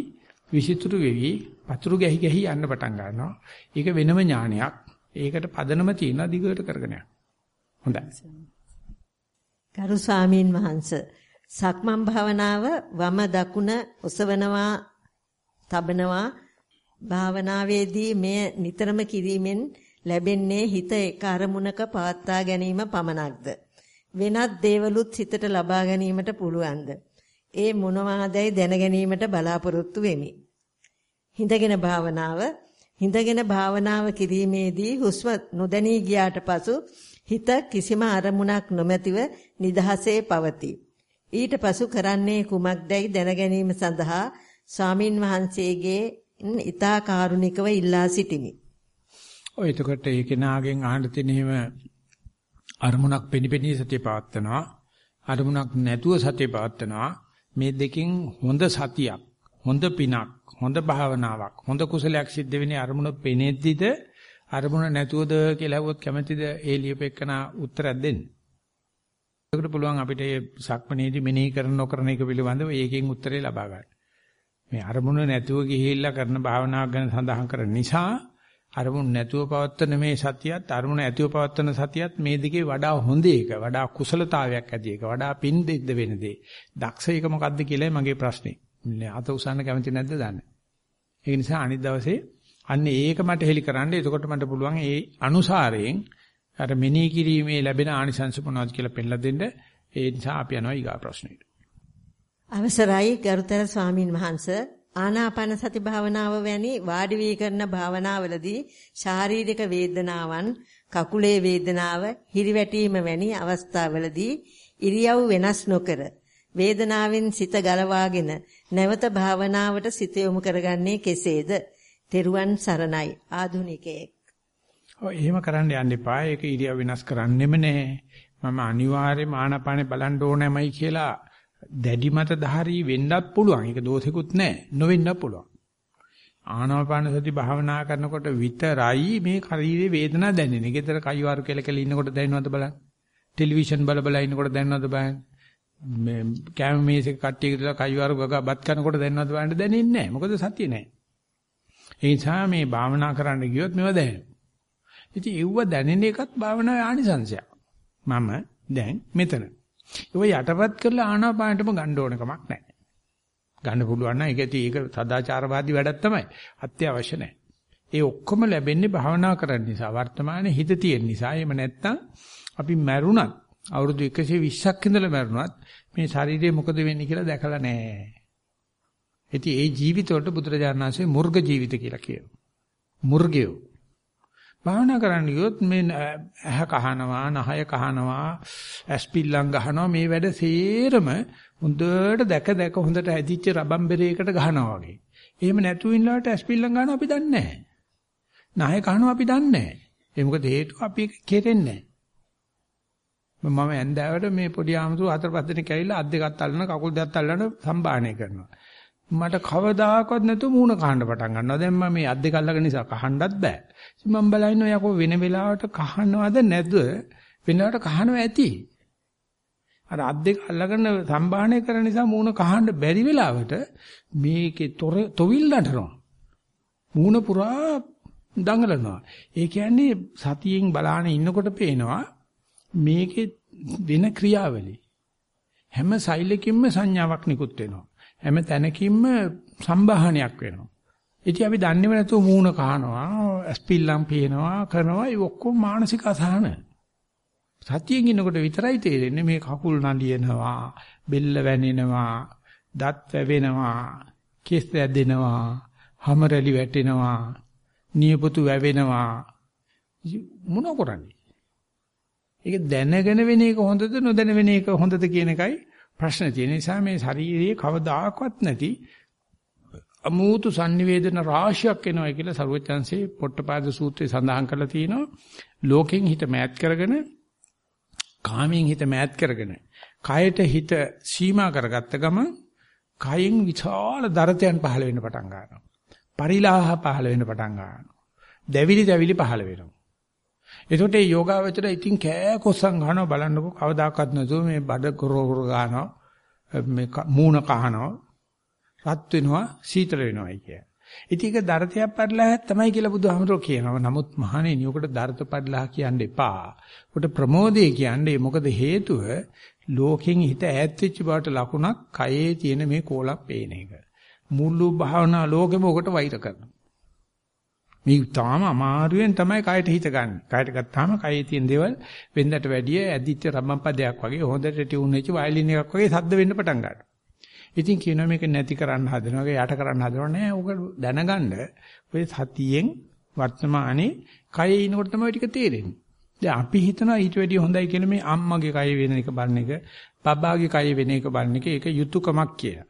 විසිතුරු වෙවි පතුරු ගැහි ගැහි යන්න පටන් ගන්නවා. ඒක වෙනම ඥානයක්. ඒකට පදනම තියෙන දිගට කරගෙන යන්න. හොඳයි. ගරු ස්වාමීන් වහන්සේ සක්මන් භාවනාව වම දකුණ ඔසවනවා තබනවා භාවනාවේදී මෙය නිතරම කිරීමෙන් ලැබෙන්නේ හිත එක අරමුණක පවත්වා ගැනීම පමණක්ද? වෙනත් දේවලුත් හිතට ලබා ගැනීමට පුළුවන්ද? ඒ මොනවාදයි දැන ගැනීමට බලාපොරොත්තු වෙමි. හිඳගෙන භාවනාව හිඳගෙන භාවනාව කිරීමේදී හුස්ම නොදැනී ගියාට පසු හිත කිසිම අරමුණක් නොමැතිව නිදහසේ පවතී. ඊට පසු කරන්නේ කුමක්දයි දැනගැනීම සඳහා ස්වාමින් වහන්සේගේ ඊතා කාරුණිකව ඉල්ලා සිටිමි. ඔය එතකොට ඒ කෙනාගෙන් අහන්න තියෙන එහෙම අරමුණක් පෙනිපෙනී සතිය පවත්නවා අරමුණක් නැතුව සතිය පවත්නවා මේ දෙකෙන් හොඳ සතියක් හොඳ පිනක් හොඳ භාවනාවක් හොඳ කුසලයක් සිද්ධ වෙන්නේ අරමුණ පෙනෙද්දිද අරමුණ නැතුවද කියලා හුවොත් කැමැතිද ඒ ලියපෙකන උත්තරයක් දෙන්න. ඒකට පුළුවන් අපිට මේ සක්මනේදී මෙනෙහි කරන නොකරන එක පිළිබඳව ඒකෙන් උත්තරේ ලබා ගන්න. මේ අරමුණ නැතුව ගිහිල්ලා කරන භාවනාවක් ගැන සඳහන් කරන නිසා අරමුණ නැතුව පවත්තන මේ සතියත් අරමුණ ඇතුව පවත්තන සතියත් මේ දෙකේ වඩා හොඳ එක වඩා කුසලතාවයක් ඇති එක වඩා පින් දෙද්ද වෙන දේ. දක්ෂ එක මොකද්ද කියලායි මගේ ප්‍රශ්නේ. අත උසන්න කැමති නැද්ද දන්නේ. ඒ නිසා අනිත් දවසේ අන්න ඒක මට හෙලි කරන්න. එතකොට මට පුළුවන් ඒ අනුසාරයෙන් අර මෙනෙහි කිරීමේ ලැබෙන ආනිසංස මොනවද කියලා පෙන්ලා දෙන්න. ඒ නිසා අපි යනවා ඊගා ප්‍රශ්නෙට. අවසරයි ගරුතර ස්වාමින් වහන්සේ ආනාපාන සති භාවනාව වැනි වාඩි වී කරන භාවනාවලදී ශාරීරික වේදනාවන් කකුලේ වේදනාව හිරිවැටීම වැනි අවස්ථාවලදී ඉරියව් වෙනස් නොකර වේදනාවෙන් සිත ගලවාගෙන නැවත භාවනාවට සිත යොමු කරගන්නේ කෙසේද? තෙරුවන් සරණයි ආධුනිකයෙක්. ඔය එහෙම කරන්න යන්න එපා. ඒක ඉරියව් වෙනස් කරන්නෙම නෑ. මම අනිවාර්යයෙන්ම ආනාපානේ බලන්න ඕනෑමයි කියලා දැඩි මත ධාරී වෙන්නත් පුළුවන්. ඒක දෝෂිකුත් නෑ. නොවෙන්නත් පුළුවන්. ආනාපාන සති භාවනා කරනකොට විතරයි මේ ශරීරයේ වේදනාව දැනෙන්නේ. ගෙදර කයිවාරු කෙල කෙල ඉන්නකොට දැනෙනවද බලන්න. ටෙලිවිෂන් බල බල ඉන්නකොට දැනෙනවද බලන්න. මේ කැම මේසෙක කට්ටිය කියලා කයිවාරු ගගා බත් කනකොට දැනෙනවද බලන්න දැනෙන්නේ නැහැ. මොකද සතිය නැහැ. ඒ නිසා මේ භාවනා කරන්න ගියොත් මේවා දැනෙනවා. ඉතින් ඒව දැනෙන එකත් භාවනාවේ ආනිසංශයක්. මම දැන් මෙතන. ඒව යටපත් කරලා ආනාපානටම ගන්න ඕන කමක් නැහැ. ගන්න පුළුවන් නම් ඒක ඒක සදාචාරවාදී වැඩක් තමයි. අත්‍යවශ්‍ය නැහැ. ඒ ඔක්කොම ලැබෙන්නේ භාවනා කරන්න නිසා. වර්තමානයේ හිත තියෙන නිසා. එහෙම නැත්නම් අපි මැරුණත් අවුරුදු 120ක් ඉඳලා මැරුණත් මේ ශරීරේ මොකද වෙන්නේ කියලා දැකලා නැහැ. ඉතින් ඒ ජීවිතවලට බුදුරජාණන් වහන්සේ මුර්ග ජීවිත කියලා කියනවා. මුර්ගයෝ. භාවනා කරන්න ගියොත් මේ ඇහ කහනවා, නහය කහනවා, ඇස්පිල්ලම් ගහනවා මේ වැඩ සේරම හොඳට දැක දැක හොඳට ඇදිච්ච රබම් බෙරයකට ගහනවා වගේ. එහෙම නැතුව ඉන්නවට ඇස්පිල්ලම් ගන්නවා අපි දන්නේ නැහැ. නහය කහනවා අපි දන්නේ නැහැ. ඒ මොකද හේතුව අපි කෙරෙන්නේ නැහැ. මම ඇන්දාවට මේ පොඩි ආමතු හතර පහ දෙනෙක් ඇවිල්ලා අත් දෙකත් අල්ලන කකුල් දෙකත් අල්ලන සම්බාහනය කරනවා. මට කවදාකවත් නැතුව මූණ කහන්න පටන් ගන්නවා. දැන් මම මේ අත් දෙක අල්ලගෙන නිසා කහන්නත් බෑ. ඉතින් මම බලනවා යකෝ වෙන වෙලාවට කහනවද නැද්ද? වෙනවට කහනවා ඇති. අර අත් දෙක අල්ලගෙන සම්බාහනය කරන නිසා මූණ කහන්න බැරි වෙලාවට මේකේ තොවිල් නටනවා. මූණ පුරා දඟලනවා. ඒ කියන්නේ සතියෙන් බලාන ඉන්නකොට පේනවා මේකේ වෙන ක්‍රියාවලිය හැම සෛලකින්ම සංඥාවක් නිකුත් වෙනවා හැම තැනකින්ම සම්බාහනයක් වෙනවා. ඉතින් අපි දන්නේම නැතුව මූණ කහනවා ඇස්පිල්ලම් පේනවා කරනවා. ඒ ඔක්කොම මානසික අසහන. සතියෙන් ඉන්නකොට විතරයි තේරෙන්නේ මේ කකුල් නලියනවා බෙල්ල වැනෙනවා දත් වැවෙනවා කෙස් ඇදෙනවා හැම රැලි වැටෙනවා නියපොතු වැවෙනවා. මොන කරන්නේ? ඒක දැනගෙන වෙන එක හොඳද නොදැන වෙන එක හොඳද කියන එකයි ප්‍රශ්නේ තියෙන නිසා මේ ශාරීරියේ කවදාකවත් නැති අමූතු sannivedana රාශියක් එනවා කියලා සරුවචන්සේ පොට්ටපාද සූත්‍රයේ සඳහන් කරලා තියෙනවා. ලෝකෙන් හිත මෑත් කරගෙන කාමයෙන් හිත මෑත් කරගෙන කයට හිත සීමා කරගත්ත ගමන් කයෙන් විශාල දරතයන් පහළ වෙන්න පටන් ගන්නවා. පරිලාහ පහළ වෙන්න පටන් ගන්නවා. දැවිලි දැවිලි පහළ වෙනවා. එතකොට මේ යෝගාවචර ඉතින් කෑ කොස්සන් ගන්නවා බලන්නකෝ කවදාකවත් නැතුව මේ බඩ කොරොර ගන්නවා මේ මූණ කහනවා රත් වෙනවා සීතල වෙනවායි කිය. ඉතින් ඒක දරතයක් පරිලාහයක් තමයි කියලා බුදුහාමරෝ කියනවා. නමුත් මහණෙනි ඔකට දරත පරිලාහ කියන්න එපා. ඔකට ප්‍රමෝදේ කියන්නේ මොකද හේතුව ලෝකෙන් හිත ඈත් වෙච්ච බවට ලකුණක් කයේ තියෙන මේ කෝලක් පේන එක. මුළු භාවනා ලෝකෙම ඔකට වෛර කරනවා. මේ තාම අමාරුවෙන් තමයි කයට හිත ගන්න. කයට ගත්තාම කයේ තියෙන දේවල් වෙන්දට වැඩිය ඇදිච්ච රබම් පදයක් වගේ හොඳට ටියුන් වෙච්ච වයලින් එකක් වගේ ශබ්ද වෙන්න පටන් ගන්නවා. ඉතින් කියනවා මේක නැති කරන්න හදනවා, යට කරන්න හදනවා නෑ. ඕක දැනගන්න ඔය සතියෙන් වර්තමානයේ කයේ ඉනකොට තමයි ටික තේරෙන්නේ. දැන් අපි හිතනවා ඊට වැඩිය හොඳයි කියලා මේ අම්මගේ කය වෙන එක බලන එක, බබාගේ කය වෙන එක බලන එක ඒක යුතුයකමක් කියලා.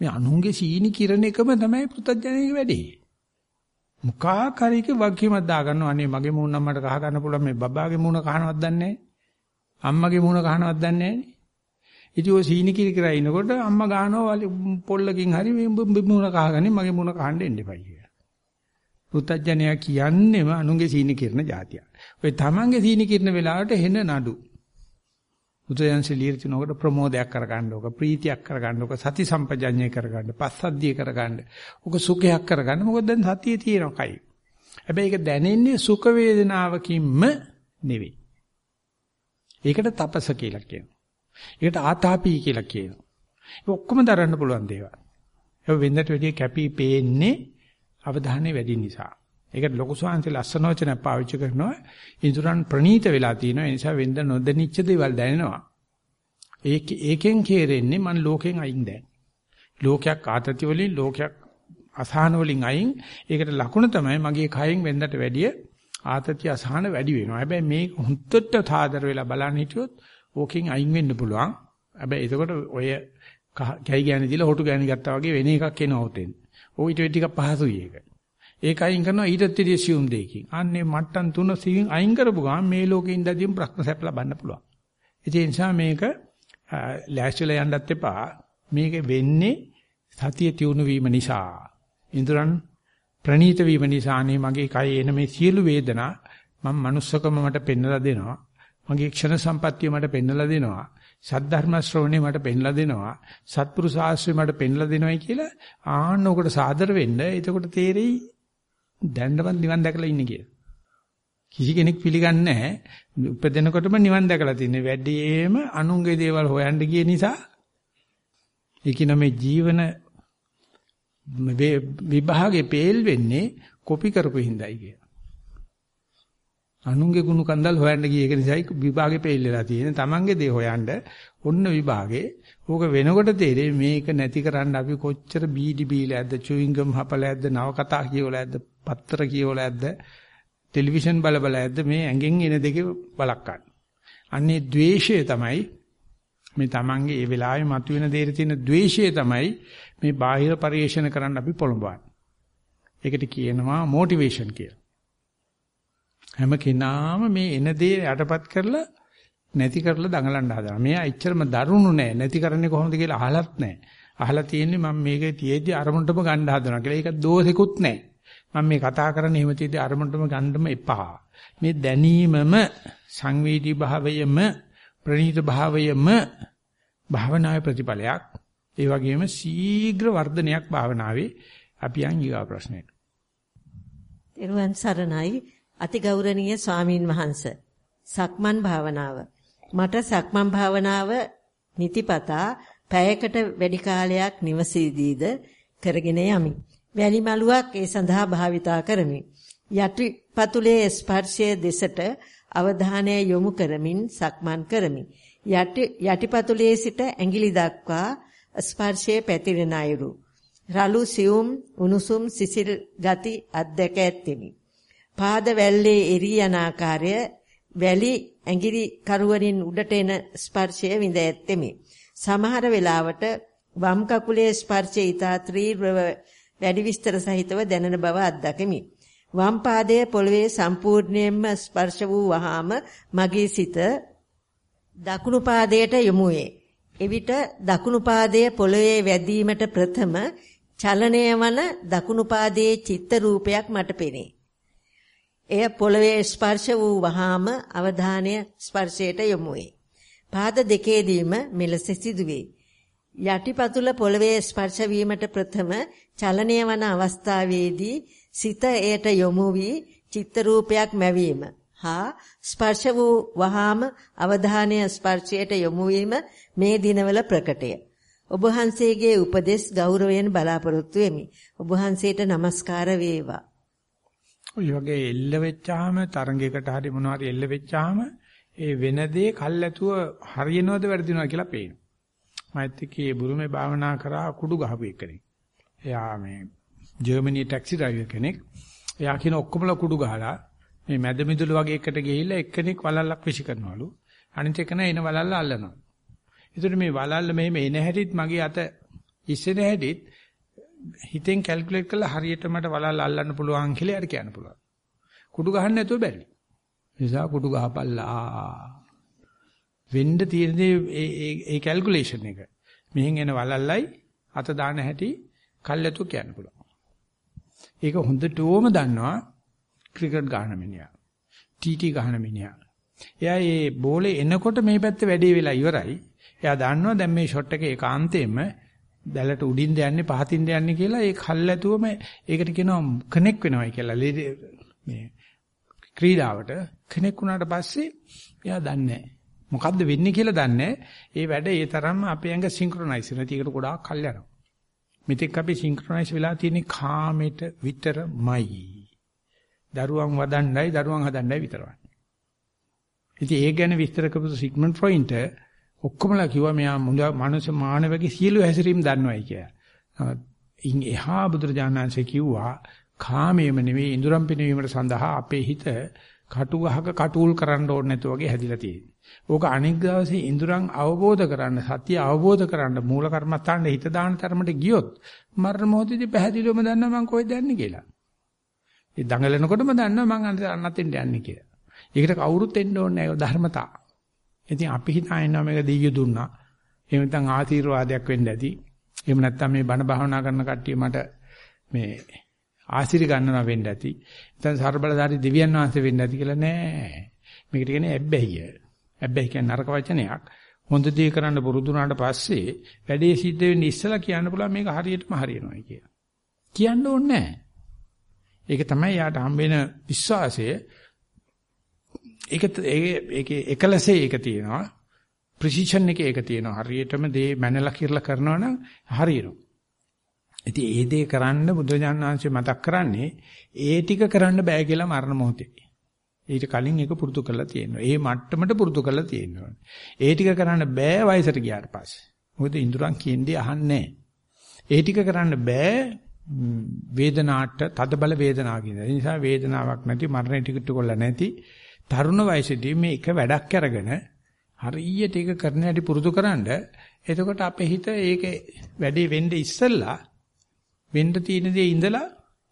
මේ අනුන්ගේ සීනි කිරණ එකම තමයි පුතඥයේ වැඩේ. මුඛා කාරීක වගකීමක් දාගන්නවා. අනේ මගේ මූණ අම්මට කහ ගන්න පුළුවන් මේ බබාගේ මූණ කහනවත් දන්නේ නැහැ. අම්මගේ මූණ කහනවත් දන්නේ නැහැ. ඉතින් ඔය සීනි කිරි කිරා ඉනකොට අම්මා ගහනවා පොල්ලකින් හරි මේ මූණ කහගන්නේ මගේ මූණ කහන්න එන්න එපා කියලා. පුත්තජනයා කියන්නේම අනුන්ගේ සීනි කිරන જાතිය. ඔය තමන්ගේ සීනි කිරන වෙලාවට හෙන නඩු. බුදුයන්සේ ලියලා තිනකොට ප්‍රමෝදයක් කරගන්න ඕක, ප්‍රීතියක් කරගන්න ඕක, සති සම්පජඤ්ඤය කරගන්න, පස්සද්ධිය කරගන්න. ඕක සුඛයක් කරගන්න. මොකද දැන් සතියේ තියෙනවා කයි. හැබැයි ඒක දැනෙන්නේ සුඛ වේදනාවකින්ම නෙවෙයි. ඒකට තපස කියලා කියනවා. ඒකට ආතාපී කියලා කියනවා. ඒක ඔක්කොම දරන්න පුළුවන් දේවල්. ඒක වෙන්දට වැඩිය කැපී පේන්නේ අවධානය වැඩි නිසා. ඒකට ලොකු ස්වාංශ ලස්සන වචන පාවිච්චි කරනවා. ඉදurang ප්‍රනීත වෙලා තියෙනවා. ඒ නිසා වෙන්ද නොදැනිච්ච දේවල් දැනෙනවා. ඒක ඒකෙන් කෙරෙන්නේ මන් ලෝකෙන් අයින් දැන්. ලෝකයක් ආතති වලින් ලෝකයක් අසහන වලින් අයින්. ඒකට ලකුණ තමයි මගේ කයෙන් වෙන්දට වැඩිය ආතති අසහන වැඩි වෙනවා. හැබැයි මේ හුත්තට තාදර වෙලා බලන්න හිටියොත් ඕකෙන් අයින් වෙන්න පුළුවන්. හැබැයි එතකොට ඔය කැයි ගෑණි දීලා හොටු ගෑණි ගත්තා වගේ වෙන එකක් එනවා උතෙන්. ඕ ඊට ටිකක් පහසුයි ඒක. ඒක අයින් කරනවා ඊටත් ඉතිරි සියුම් දෙයකින්. අන්නේ මට්ටම් තුන සියුම් අයින් කරපු ගමන් මේ ලෝකේ ඉඳදීම ප්‍රශ්න සැප ලබන්න පුළුවන්. ඒ නිසා මේක ලෑස්තිලා යන්නත් එපා. මේක වෙන්නේ සතිය තියුණු වීම නිසා. ඉන්ද්‍රයන් ප්‍රනීත වීම නිසානේ මගේ කයේ එන මේ සියලු වේදනා මම manussකම මට පෙන්වලා දෙනවා. මගේ ක්ෂණ සම්පත්තිය මට පෙන්වලා දෙනවා. සද්ධර්ම ශ්‍රවණේ මට පෙන්ලා දෙනවා. සත්පුරුෂ ආශ්‍රය මට පෙන්ලා දෙනවයි කියලා ආන්න උකට සාදර වෙන්න. එතකොට තේරෙයි දැන්නවත් නිවන් දැකලා ඉන්නේ කියලා. කිසි කෙනෙක් පිළිගන්නේ නැහැ. උපදිනකොටම නිවන් දැකලා තින්නේ. වැඩිම අනුන්ගේ දේවල් හොයන්න ගිය නිසා ඒකින මේ ජීවන විභාගේ පේල් වෙන්නේ කොපි කරපු හිඳයි කිය. අනුන්ගේ ගුණ කන්දල් හොයන්න ගිය එක නිසායි විභාගේ පෙල් වෙලා තියෙන්නේ. Tamange දේ හොයන්න ඔන්න විභාගේ. ඕක වෙනකොට තේරෙයි මේක නැති කරන්න අපි කොච්චර බීඩි බීලා ඇද්ද, චුවින්ගම් හපලා ඇද්ද, නවකතා කියවලා ඇද්ද, පත්‍ර කියවලා ඇද්ද, ටෙලිවිෂන් බල බල ඇද්ද මේ ඇඟෙන් එන දෙකේ බලක් ගන්න. අන්නේ द्वේෂය තමයි මේ Tamange ඒ වෙලාවේ මතුවෙන දේට තියෙන द्वේෂය තමයි මේ බාහිර පරිේශන කරන්න අපි පොළඹවන්නේ. ඒකට කියනවා මොටිවේෂන් කියලා. හැම කෙනාම මේ එන දේ යටපත් කරලා නැති කරලා දඟලන්න හදනවා. මෙයා එච්චරම දරුණු නෑ. නැති කරන්නේ කොහොමද කියලා අහලත් නෑ. අහලා තියෙන්නේ මම මේකේ තියේදී අරමුණටම ගන්න හදනවා කියලා. ඒක දෝෂෙකුත් නෑ. මම මේ කතා කරන්නේ එහෙම තියදී අරමුණටම ගන්නම එපා. මේ දැනීමම සංවේදී භාවයම ප්‍රණීත භාවයම භාවනාවේ ප්‍රතිඵලයක්. ඒ වගේම ශීඝ්‍ර වර්ධනයක් භාවනාවේ අපි යන් ඊගා ප්‍රශ්නෙට. ත්වන් සරණයි අතිගෞරවනීය ස්වාමින් වහන්සේ. සක්මන් භාවනාව. මට සක්මන් භාවනාව නිතිපතා පැයකට වැඩි කාලයක් නිවසේදීද කරගෙන යමි. වැලි මලුවක් ඒ සඳහා භාවිතා කරමි. යටිපතුලේ ස්පර්ශයේ දෙසට අවධානය යොමු කරමින් සක්මන් කරමි. යටි යටිපතුලේ සිට ඇඟිලි දක්වා ස්පර්ශයේ පැතිරෙන අයුරු. රළු සියුම් උණුසුම් සිසිල් ගති අත්දැක ඇත්තෙමි. පාද වැල්ලේ එරී යන ආකාරය වැලි ඇඟිලි කරුවරින් උඩට එන ස්පර්ශය විඳ ඇත්තෙමි. සමහර වෙලාවට වම් කකුලේ ස්පර්ශය ඊතා ත්‍රීව්‍රව වැඩි විස්තර සහිතව දැනෙන බව අත්දැකෙමි. වම් පාදයේ පොළවේ සම්පූර්ණයෙන්ම ස්පර්ශ වූ වහාම මගේ සිත දකුණු පාදයට යොමු වේ. එවිට දකුණු පාදයේ පොළවේ වැදීමට ප්‍රථම චලනය වන දකුණු පාදයේ චිත්ත රූපයක් මට පෙනේ. එය පොළවේ ස්පර්ශ වූ වහාම අවධානය ස්පර්ශයට යොමු වේ. පාද දෙකේදීම මෙලෙස සිදුවේ. යටිපතුල පොළවේ ස්පර්ශ වීමට ප්‍රථම චලනය වන අවස්ථාවේදී සිත එයට යොමු වී චිත්ත රූපයක් මැවීම හා ස්පර්ශ වූ වහාම අවධානය ස්පර්ශයට යොමු වීම මේ දිනවල ප්‍රකටය. ඔබ වහන්සේගේ උපදෙස් ගෞරවයෙන් බලාපොරොත්තු වෙමි. ඔබ වහන්සේට নমස්කාර වේවා. ඔය වගේ එල්ල වෙච්චාම තරංගයකට හරි මොනවා හරි එල්ල වෙච්චාම ඒ වෙන දේ කල්ැතුව හරියනවද වැරදිනවද කියලා පේනවා. මෛත්‍රිකේ බුරුමේ භාවනා කරා කුඩු ගහපු එකනේ. එයා මේ ජර්මනි ටැක්සි ඩ්‍රයිවර් කෙනෙක්. එයා කියන ඔක්කොමලා කුඩු ගහලා මේ මැද මිදුළු වගේ එකට ගිහිල්ලා එක්කෙනෙක් වලල්ලක් විසි කරනවලු. අනිත් එක නෑ එන වලල්ල අල්ලනවා. ඒතර මේ වලල්ල මෙහෙම එන හැටිත් මගේ අත ඉස්සෙන හැටිත් හිතෙන් කැල්කියුලේට් කරලා හරියට මට වලල්ල අල්ලන්න පුළුවන් කියලා යාට කියන්න පුළුවන්. කුඩු ගහන්න නැතුව බැරි. නිසා කුඩු ගහපල්ලා. වෙන්න තියෙන දේ ඒ ඒ කැල්කියුලේෂන් එක. මෙහෙන් එන වලල්ලයි අත දාන හැටි කල්ැතු කියන්න පුළුවන්. ඒක හොඳටම දන්නවා ක්‍රිකට් ගහන මිනිහා. ටීටී ගහන මිනිහා. එයා මේ බෝලේ එනකොට මේ පැත්තේ වැඩේ වෙලා ඉවරයි. එයා දන්නවා දැන් මේ ෂොට් එක ඒකාන්තයෙන්ම දැලට උඩින්ද යන්නේ පහතින්ද යන්නේ කියලා ඒ කල්ැතුවම ඒකට කියනවා කනෙක් වෙනවයි කියලා. මේ ක්‍රීඩාවට කනෙක් වුණාට පස්සේ එයා දන්නේ මොකද්ද වෙන්නේ කියලා දන්නේ ඒ වැඩ ඒ තරම්ම අපේ ඇඟ සින්ක්‍රොනයිස් වෙනවා. ඒකට ගොඩාක් කල් යනවා. මෙතෙක් අපි සින්ක්‍රොනයිස් වෙලා තියෙන්නේ කාමයට විතරමයි. දරුවන් වදණ්ඩයි දරුවන් හදණ්ඩයි විතරයි. ඉතින් ඒ ගැන විස්තර කරපු සිග්මන්ඩ් ෆ්‍රොයින්ට ඔක්කොමලා කිව්වා මෙයා මනුෂ්‍ය මානවගේ සියලු හැසිරීම් දන්නවයි කියලා. ඉන් එහා බුදුරජාණන්සේ කිව්වා කාමයේම නෙවෙයි ඉඳුරම් පිනවීමට සඳහා අපේ හිත කටු ගහක කටුල් කරන්න ඕනේ නැතු වගේ හැදිලා තියෙන්නේ. ඕක අනෙක් දවසේ ඉඳුරන් අවබෝධ කරන්න සත්‍ය අවබෝධ කරන්න මූල කර්මස්ථානෙ හිත දාන තරමට ගියොත් මරණ මොහොතේදී පැහැදිලිවම දන්නවා මං කොහෙද යන්නේ කියලා. ඒ දඟලනකොටම දන්නවා මං අන්නතෙන්ට යන්නේ කියලා. ඒකට කවුරුත් එන්න ඕනේ නැහැ ධර්මතා. ඉතින් අපි හිතානවා මේක දෙයිය දුන්නා. එහෙම නැත්නම් ආශිර්වාදයක් වෙන්න ඇති. එහෙම නැත්නම් මේ බණ භාවනා කරන කට්ටිය මට මේ ආශිර්වාද ගන්නවා වෙන්න ඇති. නැත්නම් ਸਰබලධාරී දෙවියන් වහන්සේ වෙන්න ඇති කියලා නෑ. මේකට කියන්නේ ඇබ්බැහිය. ඇබ්බැහි කියන්නේ නරක වචනයක්. හොඳ දේ කරන්න පුරුදු වුණාට පස්සේ වැඩේ සිද්ධ වෙන්නේ ඉස්සලා කියන්න පුළුවන් මේක හරියටම හරියනවා කියලා. කියන්න ඕනේ නෑ. ඒක තමයි යාට හම්බ වෙන විශ්වාසය. ඒක ඒකේ එකලසේ ඒක තියෙනවා. ප්‍රිසිෂන් එකේ ඒක තියෙනවා. හරියටම දේ මැනලා කිරලා කරනවා නම් හරියනවා. ඉතින් ඒ දේ කරන්න බුදුජානනාංශය මතක් කරන්නේ ඒ ටික කරන්න බෑ කියලා මරණ මොහොතේ. ඊට කලින් ඒක පුරුදු කරලා තියෙනවා. ඒ මට්ටමට පුරුදු කරලා තියෙනවා. ඒ ටික කරන්න බෑ වයසට ගියාට පස්සේ. මොකද ඉඳුරන් කියන්නේ අහන්නේ ඒ ටික කරන්න බෑ වේදනාට තදබල වේදනාව කියන. ඒ නිසා වේදනාවක් නැති මරණය ටිකට කොල්ල නැති තරුණ වයසේදී මේ එක වැඩක් අරගෙන හරියට ඒක කරන හැටි පුරුදුකරනද එතකොට අපේ හිත ඒකේ වැඩේ වෙන්න ඉස්සෙල්ලා වෙන්න තියෙන දේ ඉඳලා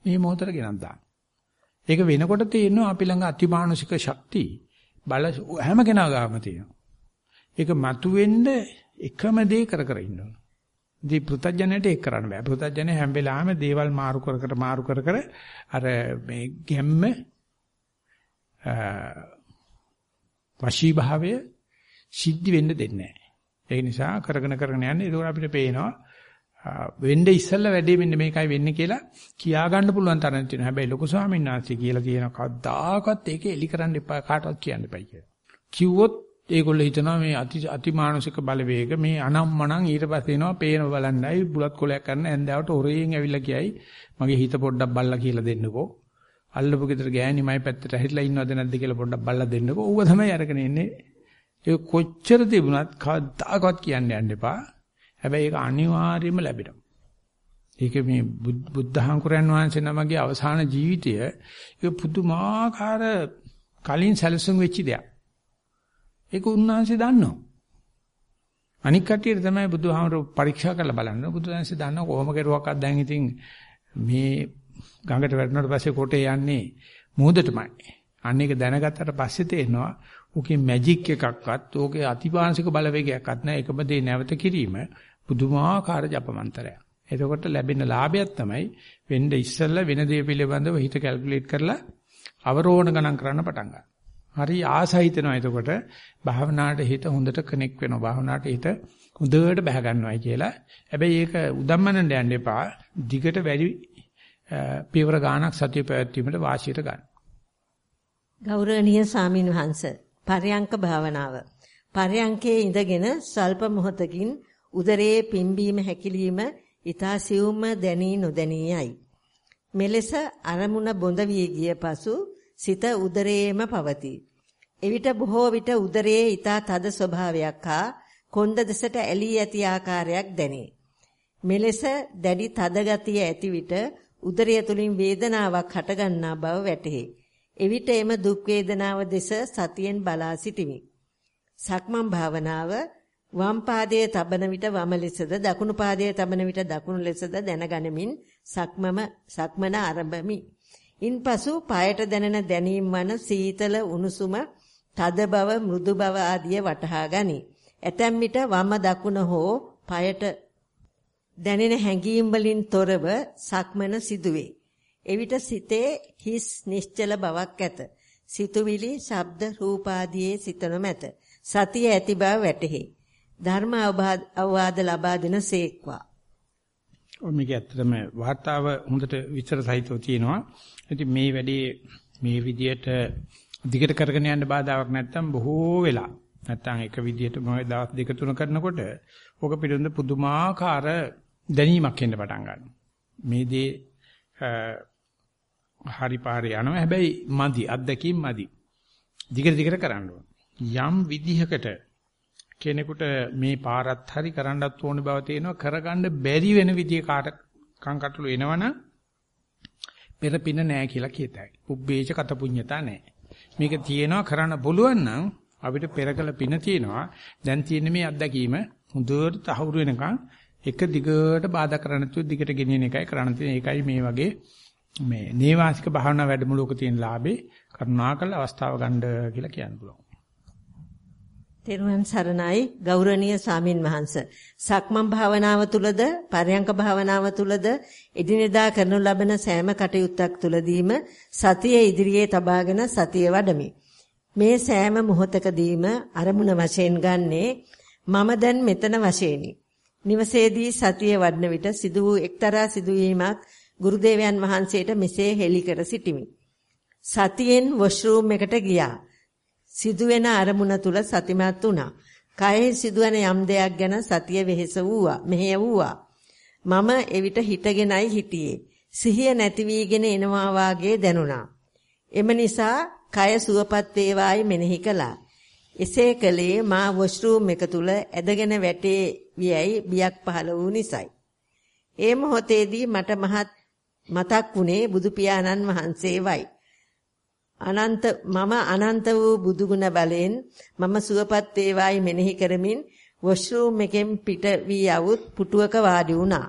මේ මොහොතට ගෙනත් දාන්න. ඒක වෙනකොට තියෙනවා අපි ළඟ අතිමානුෂික ශක්තිය බල හැම කෙනා ගාම තියෙනවා. ඒක මතුවෙන්න එකම දේ කර කර ඉන්න ඕන. ඉතින් පෘථජනයට ඒක කරන්න බෑ. පෘථජනේ හැම වෙලාවෙම දේවල් මාරු කර කර මාරු කර කර අර මේ ගැම්ම වශී භාවය සිද්ධ වෙන්න දෙන්නේ නැහැ. ඒ නිසා කරගෙන කරගෙන යන්නේ ඒක අපිට පේනවා වෙන්නේ ඉස්සෙල්ලා වැඩේ මෙන්න මේකයි වෙන්නේ කියලා කියා ගන්න පුළුවන් තරම් තියෙනවා. හැබැයි ලොකු ස්වාමීන් වහන්සේ කියලා තියෙන කද්දාකත් ඒක එලි කරන්න එපා කාටවත් කියන්න එපා කියලා. කිව්වොත් ඒගොල්ලෝ හිතනවා මේ අති අතිමානුෂික බලවේග මේ අනම්මනම් ඊට පස්සේ එනවා පේන බලන්නයි බුලත් කොලයක් කරන ඇන්දාවට ඔරේන් ඇවිල්ලා කියයි මගේ හිත පොඩ්ඩක් බල්ලා කියලා දෙන්නකෝ. අල්ලපු ගෙදර ගෑණි මයි පැත්තට ඇහිලා ඉන්නවද නැද්ද කියලා පොඩ්ඩක් බලලා දෙන්නකෝ. ඌව තමයි අරගෙන ඉන්නේ. ඒ කොච්චර තිබුණත් කවදාකවත් කියන්න යන්න එපා. හැබැයි ඒක අනිවාර්යයෙන්ම ලැබෙනවා. ඒක මේ බුද්ධහංකුරයන් වහන්සේ නමගේ අවසාන ජීවිතය ඒක පුදුමාකාර කලින් සැලසුම් වෙච්ච දෙයක්. ඒක උන්වහන්සේ දන්නවා. අනික් කටියට තමයි බුදුහාමර පරීක්ෂා කරලා බලන්න. බුදුහන්සේ දන්නවා කොහොම කරුවක්වත් දැන් ඉතින් මේ ගඟට වැටුණාට පස්සේ කොටේ යන්නේ මුහුදටමයි. අන්න ඒක දැනගත්තට පස්සේ තේරෙනවා ඕකේ මැජික් එකක්වත් ඕකේ අතිපාංශික බලවේගයක්වත් නැහැ. එකම දේ නැවත කිරීම පුදුමාකාර ජපමන්තරයක්. එතකොට ලැබෙන ලාභයක් තමයි වෙන්න ඉස්සෙල්ලා වෙන දේ පිළිබඳව හිත කැල්කියුලේට් කරලා අවරෝහණ ගණන් කරන්න පටන් ගන්නවා. හරි ආසහිතනවා එතකොට භාවනාවට හිත හොඳට කනෙක්ට් වෙනවා. භාවනාවට හිත හොඳට බහ ගන්නවායි කියලා. හැබැයි ඒක උදම්මනන්න යන්න එපා. දිගට වැඩි පියවර ගානක් සතිය පැවැත්වීමට වාසියට ගන්න. ගෞරවනීය සාමින් වහන්ස පරයන්ක භාවනාව. පරයන්කේ ඉඳගෙන සල්ප මොහොතකින් උදරයේ පිම්බීම හැකිලිම ඊතා සියුම්ම දැනී නොදැනියයි. මෙලෙස අරමුණ බොඳ වී ගිය පසු සිත උදරයේම පවතී. එවිට බොහෝ විට උදරයේ ඊතා තද ස්වභාවයක් හා කොන්ද දෙසට ඇලී ඇති ආකාරයක් දැනේ. මෙලෙස දැඩි තද ගතිය ඇති විට උදරය තුලින් වේදනාවක් හටගන්නා බව වැටහි. එවිට එම දුක් වේදනාව දෙස සතියෙන් බලා සිටිමි. සක්මන් භාවනාව වම් පාදයේ තබන විට වම ලෙසද දකුණු පාදයේ තබන විට දකුණු ලෙසද දැනගනිමින් සක්මම සක්මන ආරම්භමි. ඉන්පසු පායට දැනෙන දැනීම් වන සීතල උණුසුම තද බව මෘදු බව ආදිය වටහා ගනි. ඇතැම් විට වම දකුණ හෝ පායට දැනෙන හැඟීම් වලින් තොරව සක්මන සිදුවේ. එවිට සිතේ හිස් නිශ්චල බවක් ඇත. සිතුවිලි, ශබ්ද, රූපාදියේ සිතන මැත. සතිය ඇති බව වැටහි. ධර්ම අවවාද ලබා දෙන සේක්වා. ඔය මේක ඇත්තටම වාර්තාව හොඳට විස්තර සහිතව තියෙනවා. ඉතින් මේ වැඩේ මේ විදියට දිගට කරගෙන යන්න බාධාවක් නැත්තම් බොහෝ වෙලා නැත්තම් එක විදියට මොකද දවස් දෙක තුන කරනකොට ඕක පිළිබඳ පුදුමාකාර දැනීමක් එන්න පටන් ගන්නවා. මේ දේ හරි පාරේ යනවා. හැබැයි මදි අත්දැකීම් මදි. දිගට දිගට කරන්න යම් විදිහකට කෙනෙකුට මේ පාරත් හරි කරන්නත් ඕන බව තේනවා කරගන්න බැරි වෙන විදිය කාට කංකටළු එනවනම් පෙර පින නෑ කියලා කියතයි. පුබ්බේච කත පුඤ්ඤතා නෑ. මේක තියෙනවා කරන්න පුළුවන් නම් අපිට පෙරකල පින තියෙනවා. දැන් තියෙන මේ අත්දැකීම හොඳට තහවුරු වෙනකන් එක දිගට බාධා කරන්න නැතුව දිගට ගෙනියන එකයි කරන්න තියෙන්නේ. ඒකයි මේ වගේ මේ නේවාසික භාවනා වැඩමුළුවක තියෙන ලාභේ කරුණාකර අවස්ථාව ගන්න කියලා කියන්න පුළුවන්. තෙරුවන් සරණයි ගෞරවනීය සාමින් වහන්ස. සක්මන් භාවනාව තුලද පරයන්ක භාවනාව තුලද එදිනෙදා කරනු ලබන සෑම කටයුත්තක් තුලදීම සතිය ඉදිරියේ තබාගෙන සතිය වඩමි. මේ සෑම මොහොතකදීම අරමුණ වශයෙන් ගන්නේ මම දැන් මෙතන වශයෙනි. නිවසේදී සතිය වඩන විට සිදු වූ එක්තරා සිදුවීමක් ගුරුදේවයන් වහන්සේට මෙසේ හෙළි කර සිටිමි. සතියෙන් වොෂ්රූම් එකට ගියා. සිදුවෙන අරමුණ තුල සතිමත් වුණා. කයෙහි සිදුවන යම් දෙයක් ගැන සතිය වෙහෙස වූවා, මෙහෙය වූවා. මම එවිට හිටගෙනයි හිටියේ. සිහිය නැති වීගෙන එනවා වාගේ දැනුණා. එම නිසා කය සුවපත් වේවායි මෙනෙහි කළා. එසේ කලේ මා වොෂ්රූම් එක තුල ඇදගෙන වැටේ වියයි බියක් පහළ වූ නිසයි. ඒ මොහොතේදී මට මහත් මතක් වුණේ බුදු පියාණන් වහන්සේවයි. අනන්ත මම අනන්ත වූ බුදුගුණ බලයෙන් මම සුවපත් වේවායි මෙනෙහි කරමින් වොෂ්රූම් එකෙන් පිට වී આવුත් පුටුවක වාඩි වුණා.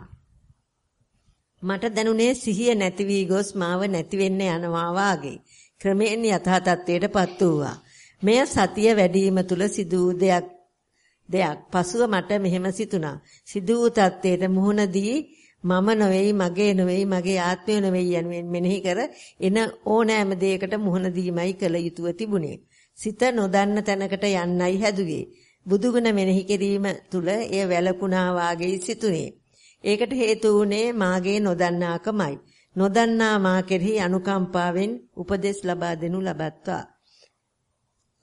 මට දැනුනේ සිහිය නැති වී ගොස් මාව නැති වෙන්න යනවා වාගේ. ක්‍රමෙන් යථා තත්ත්වයටපත් වූවා. මෙය සතිය වැඩිම තුල සිදු දෙයක් දෙයක්. පසුව මට මෙහෙම සිතුණා. සිදු වූ තත්ත්වයට මුහුණ දී මම නොවේයි මගේ නොවේයි මගේ ආත්මය නොවේයි යනුවෙන් මෙනෙහි කර එන ඕනෑම දෙයකට මුහුණ දීමයි කළ යුතුව තිබුණේ. සිත නොදන්න තැනකට යන්නයි හැදුවේ. බුදුගුණ මෙනෙහි කිරීම තුල එය වැළකුණා වාගේ සිතුනේ. ඒකට හේතු වුණේ මාගේ නොදන්නාකමයි. නොදන්නා මා කෙරෙහි අනුකම්පාවෙන් උපදෙස් ලබා දෙනු ලබත්වා.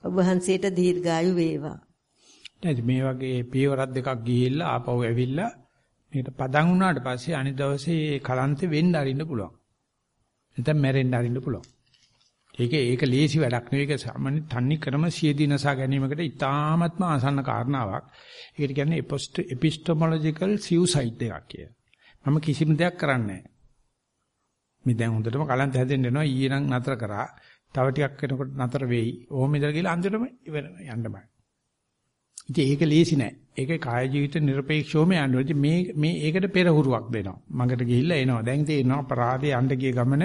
ඔබ වහන්සේට දීර්ඝායු වේවා. දැන් මේ වගේ පියවරක් දෙකක් ගිහිල්ලා ආපහු ඇවිල්ලා මේකට පදන් වුණාට පස්සේ අනිත් දවසේ කලන්තේ වෙන්න අරින්න පුළුවන්. නැත්නම් මැරෙන්න අරින්න පුළුවන්. ඒක ඒක ලේසි වැඩක් නෙවෙයි ඒක සාමාන්‍ය තන්නේ ක්‍රම සියදිනසා ගැනීමකට ඉතාමත්ම ආසන්න කාරණාවක්. ඒකට කියන්නේ epistemological suicide එකක් කියලා. මම කිසිම දෙයක් කරන්නේ නැහැ. මේ දැන් හොඳටම කලන්ත හැදෙන්න යනවා ඊයේ නම් නතර කරා. තව ටිකක් වෙනකොට නතර වෙයි. ඕම ඉඳලා ගිහලා අන්තිමටම යන්න බෑ. ඉතින් ඒක ලේසි නෑ. ඒක කාය ජීවිත নিরপেক্ষවම යනවා. ඉතින් මේ මේ ඒකට පෙරහුරුවක් දෙනවා. මඟට ගිහිල්ලා එනවා. දැන් තේරෙනවා අපරාධයේ යන්න ගිය ගමන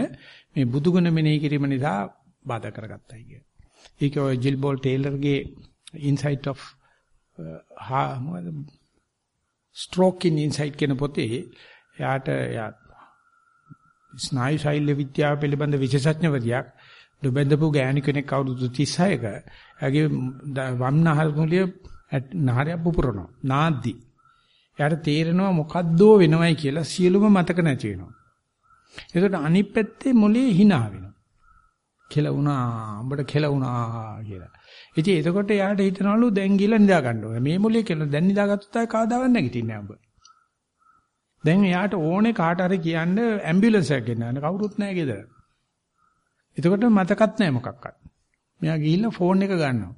මේ බුදුගුණ මෙනෙහි කිරීම නිසා බාධා කරගත්තයි කිය. ඒක ඔය ජිල් බෝල් ටේලර්ගේ insight of uh, හා මොකද stroke in insight කියන පොතේ එයාට එයා ස්නායු ශෛල්‍ය විද්‍යාව පිළිබඳ විශේෂඥවරියක් දුබෙන්දපු ගෑණි කෙනෙක් අවුරුදු 36ක එයාගේ වම්නහල් මුලිය නහරයක් පුපුරනවා. නාද්දි. එයාට තේරෙනවා මොකද්දෝ වෙනවයි කියලා සියලුම මතක නැති වෙනවා. ඒකට අනිත් පැත්තේ මොලේ hina වෙනවා. කෙලුණා, උඹට කෙලුණා කියලා. ඉතින් එතකොට එයාට හිතනවලු දැන් ගිහලා නිදා ගන්න ඕනේ. මේ මොලේ කෙලුණ දැන් නිදාගත්තොත් ආය කවදාවත් නැගිටින්නේ නැහැ උඹ. දැන් එයාට ඕනේ කාට හරි කියන්න ඇම්බියුලන්ස් එකක් ගෙන්නන්න කවුරුත් නැහැ ගෙදර. එතකොට මතකත් නැහැ මොකක්වත්. මෙයා ගිහිල්ලා ෆෝන් එක ගන්නවා.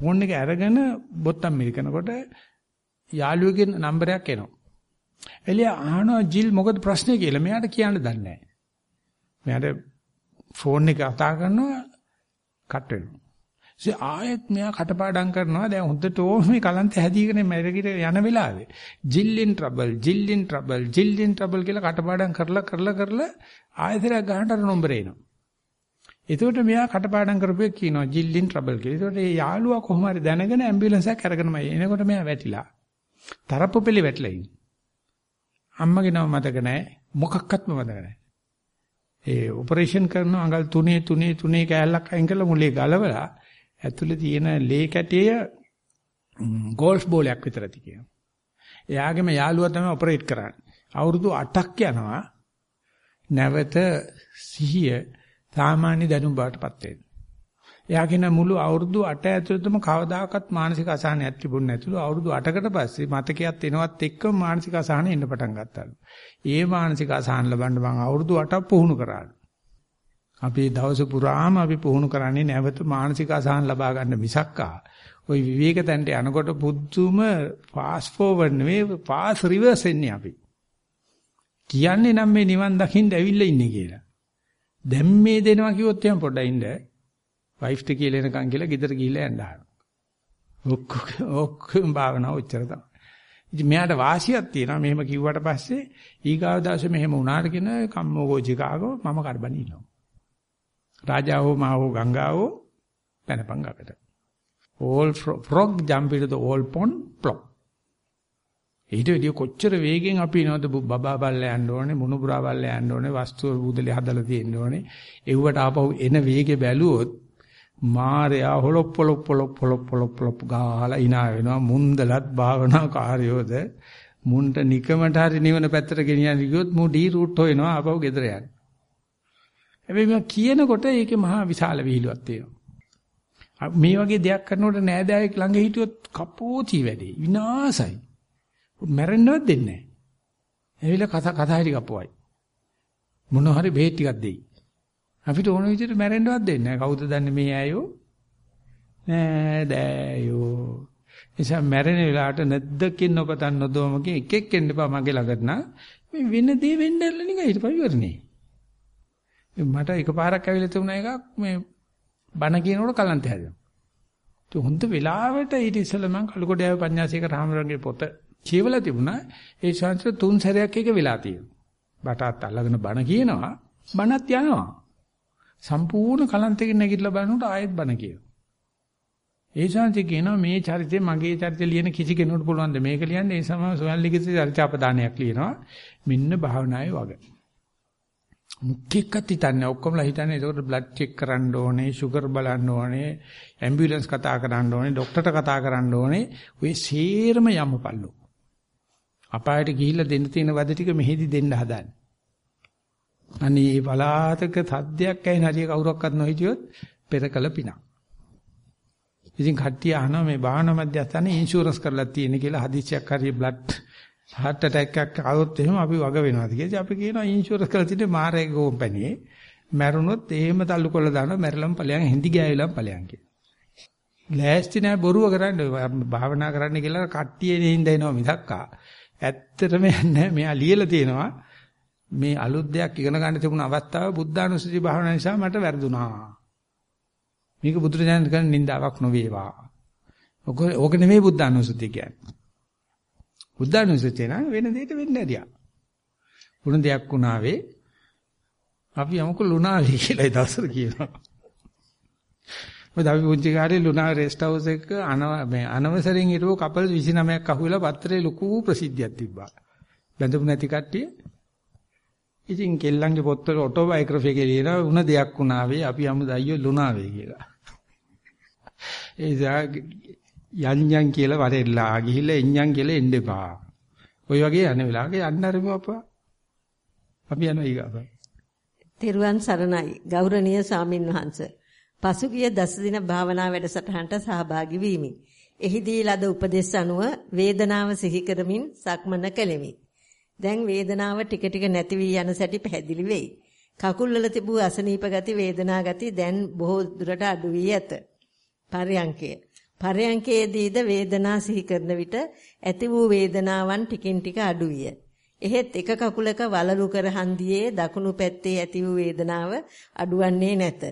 ෆෝන් එක අරගෙන බොත්තම් මිරිකනකොට යාළුවෙකුගේ නම්බරයක් එනවා. එළිය අහනවා ජිල් මොකද ප්‍රශ්නේ කියලා. මෙයාට කියන්න දන්නේ නැහැ. මෙයාට ෆෝන් එක කතා කරනවා කට් වෙනවා. ඉතින් ආයෙත් මෙයා කටපාඩම් කරනවා. දැන් හොඳට ඕමේ කලන්ත හැදීගෙන මැරගිට යන වෙලාවේ Jill in trouble Jill in trouble Jill in trouble කියලා කටපාඩම් කරලා කරලා කරලා ආයෙත් ගහනට නම්බර එනවා. එතකොට මෙයා කටපාඩම් කරපුවෙක් කියනවා ජිල්ලින් ට්‍රබල් කියලා. එතකොට ඒ යාළුවා කොහොම හරි දැනගෙන ඇම්බියුලන්ස් එකක් අරගෙනමයි එනකොට මෙයා වැටිලා. තරප්පු පෙළි වැටලා ඉන්නේ. අම්මගේ නම මතක නැහැ. මොකක්වත්ම මතක නැහැ. ඒ ඔපරේෂන් කරන අඟල් 3 3 3 කෑල්ලක් අයින් කරලා මුලේ ගලවලා ඇතුලේ තියෙන ලේ කැටය ගෝල්ෆ් බෝලයක් විතර ඇති කියනවා. එයාගේම යාළුවා තමයි ඔපරේට් කරන්නේ. අවුරුදු 8ක් යනවා නැවත සිහිය සාමාන්‍ය දැනුම් බවටපත් වෙන්න. එයාගෙන මුළු අවුරුදු 8 ඇතුළතම කවදාකවත් මානසික අසහනයක් තිබුණ නැතුළු අවුරුදු 8කට පස්සේ මතකයක් එනවත් එක්කම මානසික අසහන එන්න පටන් ගත්තලු. ඒ මානසික අසහන ලබන්න මම අවුරුදු 8ක් පුහුණු කරාලු. අපි දවස පුරාම අපි පුහුණු කරන්නේ නැවත මානසික අසහන ලබා ගන්න මිසක්කා. ওই විවේක තැන්ට යනකොට පුදුම ෆාස්ට් ෆෝවර්ඩ් නෙවෙයි ෆාස්ට් රිවර්ස් එන්නේ අපි. කියන්නේ නම් මේ නිවන් දකින්න ඇවිල්ලා ඉන්නේ කියලා. දැන් මේ දෙනවා කිව්වොත් එහෙනම් පොඩ්ඩක් ඉන්න. වයිෆ්ට කියලා එනකන් කියලා ගෙදර ගිහිල්ලා යන්න ආන. ඔක්කොම ඔක්කොම භාවනාව උච්චර තමයි. ඉතින් මෙයාට වාසියක් තියෙනවා මෙහෙම කිව්වට පස්සේ ඊගාව දවසේ මෙහෙම වුණාට කියන කම්මෝගෝ චිකාගෝ මම කරබන් ඉන්නවා. රාජාවෝ මාවෝ ගංගාවෝ පැනපන් ගකට. all frog jump into the all pond plop. ඊට වැඩිය කොච්චර වේගෙන් අපි එනවද බබා බල්ලා යන්න ඕනේ මුණුබුරා බල්ලා යන්න ඕනේ වස්තු බුදලේ හදලා තියෙන්න ඕනේ. එව්වට ආපහු එන වේගෙ බැලුවොත් මාරයා හොලොප් පොලොප් පොලොප් පොලොප් පොලොප් පොලොප් ගාලා ඉනා වෙනවා. මුන්දලත් භාවනා කාර්යෝද මුන්ට නිකමට හරි නිවන පැත්තට ගෙනියන්න ගියොත් මු ඩී රූට් හොයනවා ආපහු ගෙදර යන්න. හැබැයි මම කියනකොට ඒකේ මහා විශාල විහිළුවක් තියෙනවා. මේ වගේ දෙයක් කරනකොට නෑදෑයෙක් ළඟ හිටියොත් කපෝති වැඩේ. විනාසයි. මැරෙන්නවත් දෙන්නේ නැහැ. ඇවිල්ලා කතා කතා ටික අපුවයි. මොන හරි බේත් ටිකක් දෙයි. අපිට ඕන විදිහට මැරෙන්නවත් දෙන්නේ නැහැ. කවුද දන්නේ මේ ඇයෝ? නෑ දෑයෝ. එසා මැරෙන වෙලාවට නැද්දකින් නොපතන් නොදොමකින් එක එක් එන්න එපා මගේ ළඟට නා. මේ වෙන දේ වෙන්න ඇල්ල නිකන් ඊට පස්සේ මට එකපාරක් ඇවිල්ලා තිබුණා එකක් මේ බණ කියනකොට කලන්ත හැදෙනවා. ඒ හොඳ වෙලාවට ඊට ඉස්සෙල්ලා මම කලකොඩියාවේ පඤ්ඤාසීක රාමරගේ පොත කියවලා තිබුණා ඒ ශාන්ත්‍ර තුන් සැරයක් එක වෙලා තියෙනවා. බටත් අල්ලගෙන බණ කියනවා බණත් යනවා. සම්පූර්ණ කලන්තකින් නැගිටලා බලනකොට ආයෙත් බණ කියනවා. ඒ ශාන්ති කියනවා මේ චරිතේ මගේ චරිතේ ලියන කිසි කෙනෙකුට පුළුවන් ද මේක ලියන්න ඒ සමම සොයන් ලිඛිත චරිතාපදානයක් ලියනවා. මෙන්න භාවනාවේ වගේ. මුක්කෙක්වත් හිතන්නේ ඔක්කොමලා හිතන්නේ ඒකට බ්ලඩ් චෙක් කරන්න ඕනේ ෂුගර් බලන්න ඕනේ ඇම්බියුලන්ස් කතා කරන්න ඕනේ ડોක්ටර්ට කතා කරන්න ඕනේ ඔය සේරම යමපල්ලෝ අපායට ගිහිල්ලා දෙන්න තියෙන වද ටික මෙහෙදි දෙන්න හදන්නේ. අනේ මේ බලාතක සද්දයක් ඇහෙන හරිය කවුරක්වත් නොහිටියොත් පෙරකල පිනක්. ඉතින් කට්ටිය අහනවා මේ භාවනා මධ්‍යස්ථානේ ඉන්ෂුරන්ස් කරලා තියෙන කියලා හදිසියක් හරිය බ්ලඩ් heart attack එකක් ආවොත් එහෙම අපි වග වෙනවාද කියලා. අපි කියනවා ඉන්ෂුරන්ස් කරලා තියෙන්නේ මාරේ කෝම්පැනියේ. මැරුණොත් එහෙම තල්ලු කරලා දානවා මැරලම් ඵලයන් හිඳි ගෑවිලම් ඵලයන් කියලා. ලෑස්ති නැහැ බොරුව කරන්න භාවනා කරන්න කියලා කට්ටියේ නින්ද එනවා මිසක්කා. ඇත්තටම යන්නේ මෙයා ලියලා තියෙනවා මේ අලුත් දෙයක් ඉගෙන ගන්න තිබුණ අවස්ථාව බුද්ධානුස්සති භාවනාව නිසා මට වැරදුනා. මේක බුදුරජාණන් කරන නින්දාවක් නොවේවා. ඔක ඕක නෙමෙයි බුද්ධානුස්සති කියන්නේ. බුද්ධානුස්සතිය නම් වෙන දෙයක වෙන්නේ නැදියා. වුණ දෙයක් වුණාවේ අපි යමුකෝ ලුණාවේ කියලා ඒ දවසට කියනවා. මොකද අපි පුංචි කාලේ ලුනා රෙස්ට් හවුස් එක අනව මේ අනවසරින් හිටපු කපල් 29ක් අහුවෙලා පත්‍රේ ලොකු ප්‍රසිද්ධියක් තිබ්බා. බැඳපු නැති කට්ටිය. ඉතින් කෙල්ලන්ගේ පොත්වල ඔටෝබයෝග්‍රැෆි එකේ ලියනවා උන දෙයක් වුණාවේ අපි යමු අයියෝ ලුනාවේ කියලා. ඒ යන්යන් කියලා වරෙල්ලා ගිහිල්ලා එඤ්ඤන් කියලා එන්න එපා. ওই වගේ යන වෙලාවක යන්න අරමු අපා. අපි යනවා ඊගාව. තෙරුවන් සරණයි ගෞරවනීය සාමින්වහන්සේ පසුගිය දස දින භාවනා වැඩසටහනට සහභාගී වීමි. එහිදී ලද උපදෙස් අනුව වේදනාව සිහි කරමින් සක්මන කළෙමි. දැන් වේදනාව ටික ටික නැති වී යන සැටි පැහැදිලි වෙයි. කකුල් වල තිබූ අසනීප ගති වේදනා ගති දැන් බොහෝ දුරට අඩු වී ඇත. පරයන්කය. පරයන්කයේදීද වේදනා සිහි කරන විට ඇති වූ වේදනාවන් ටිකින් ටික අඩු විය. එහෙත් එක කකුලක වලලු කර හන්දියේ දකුණු පැත්තේ ඇති වූ වේදනාව අඩුවන්නේ නැත.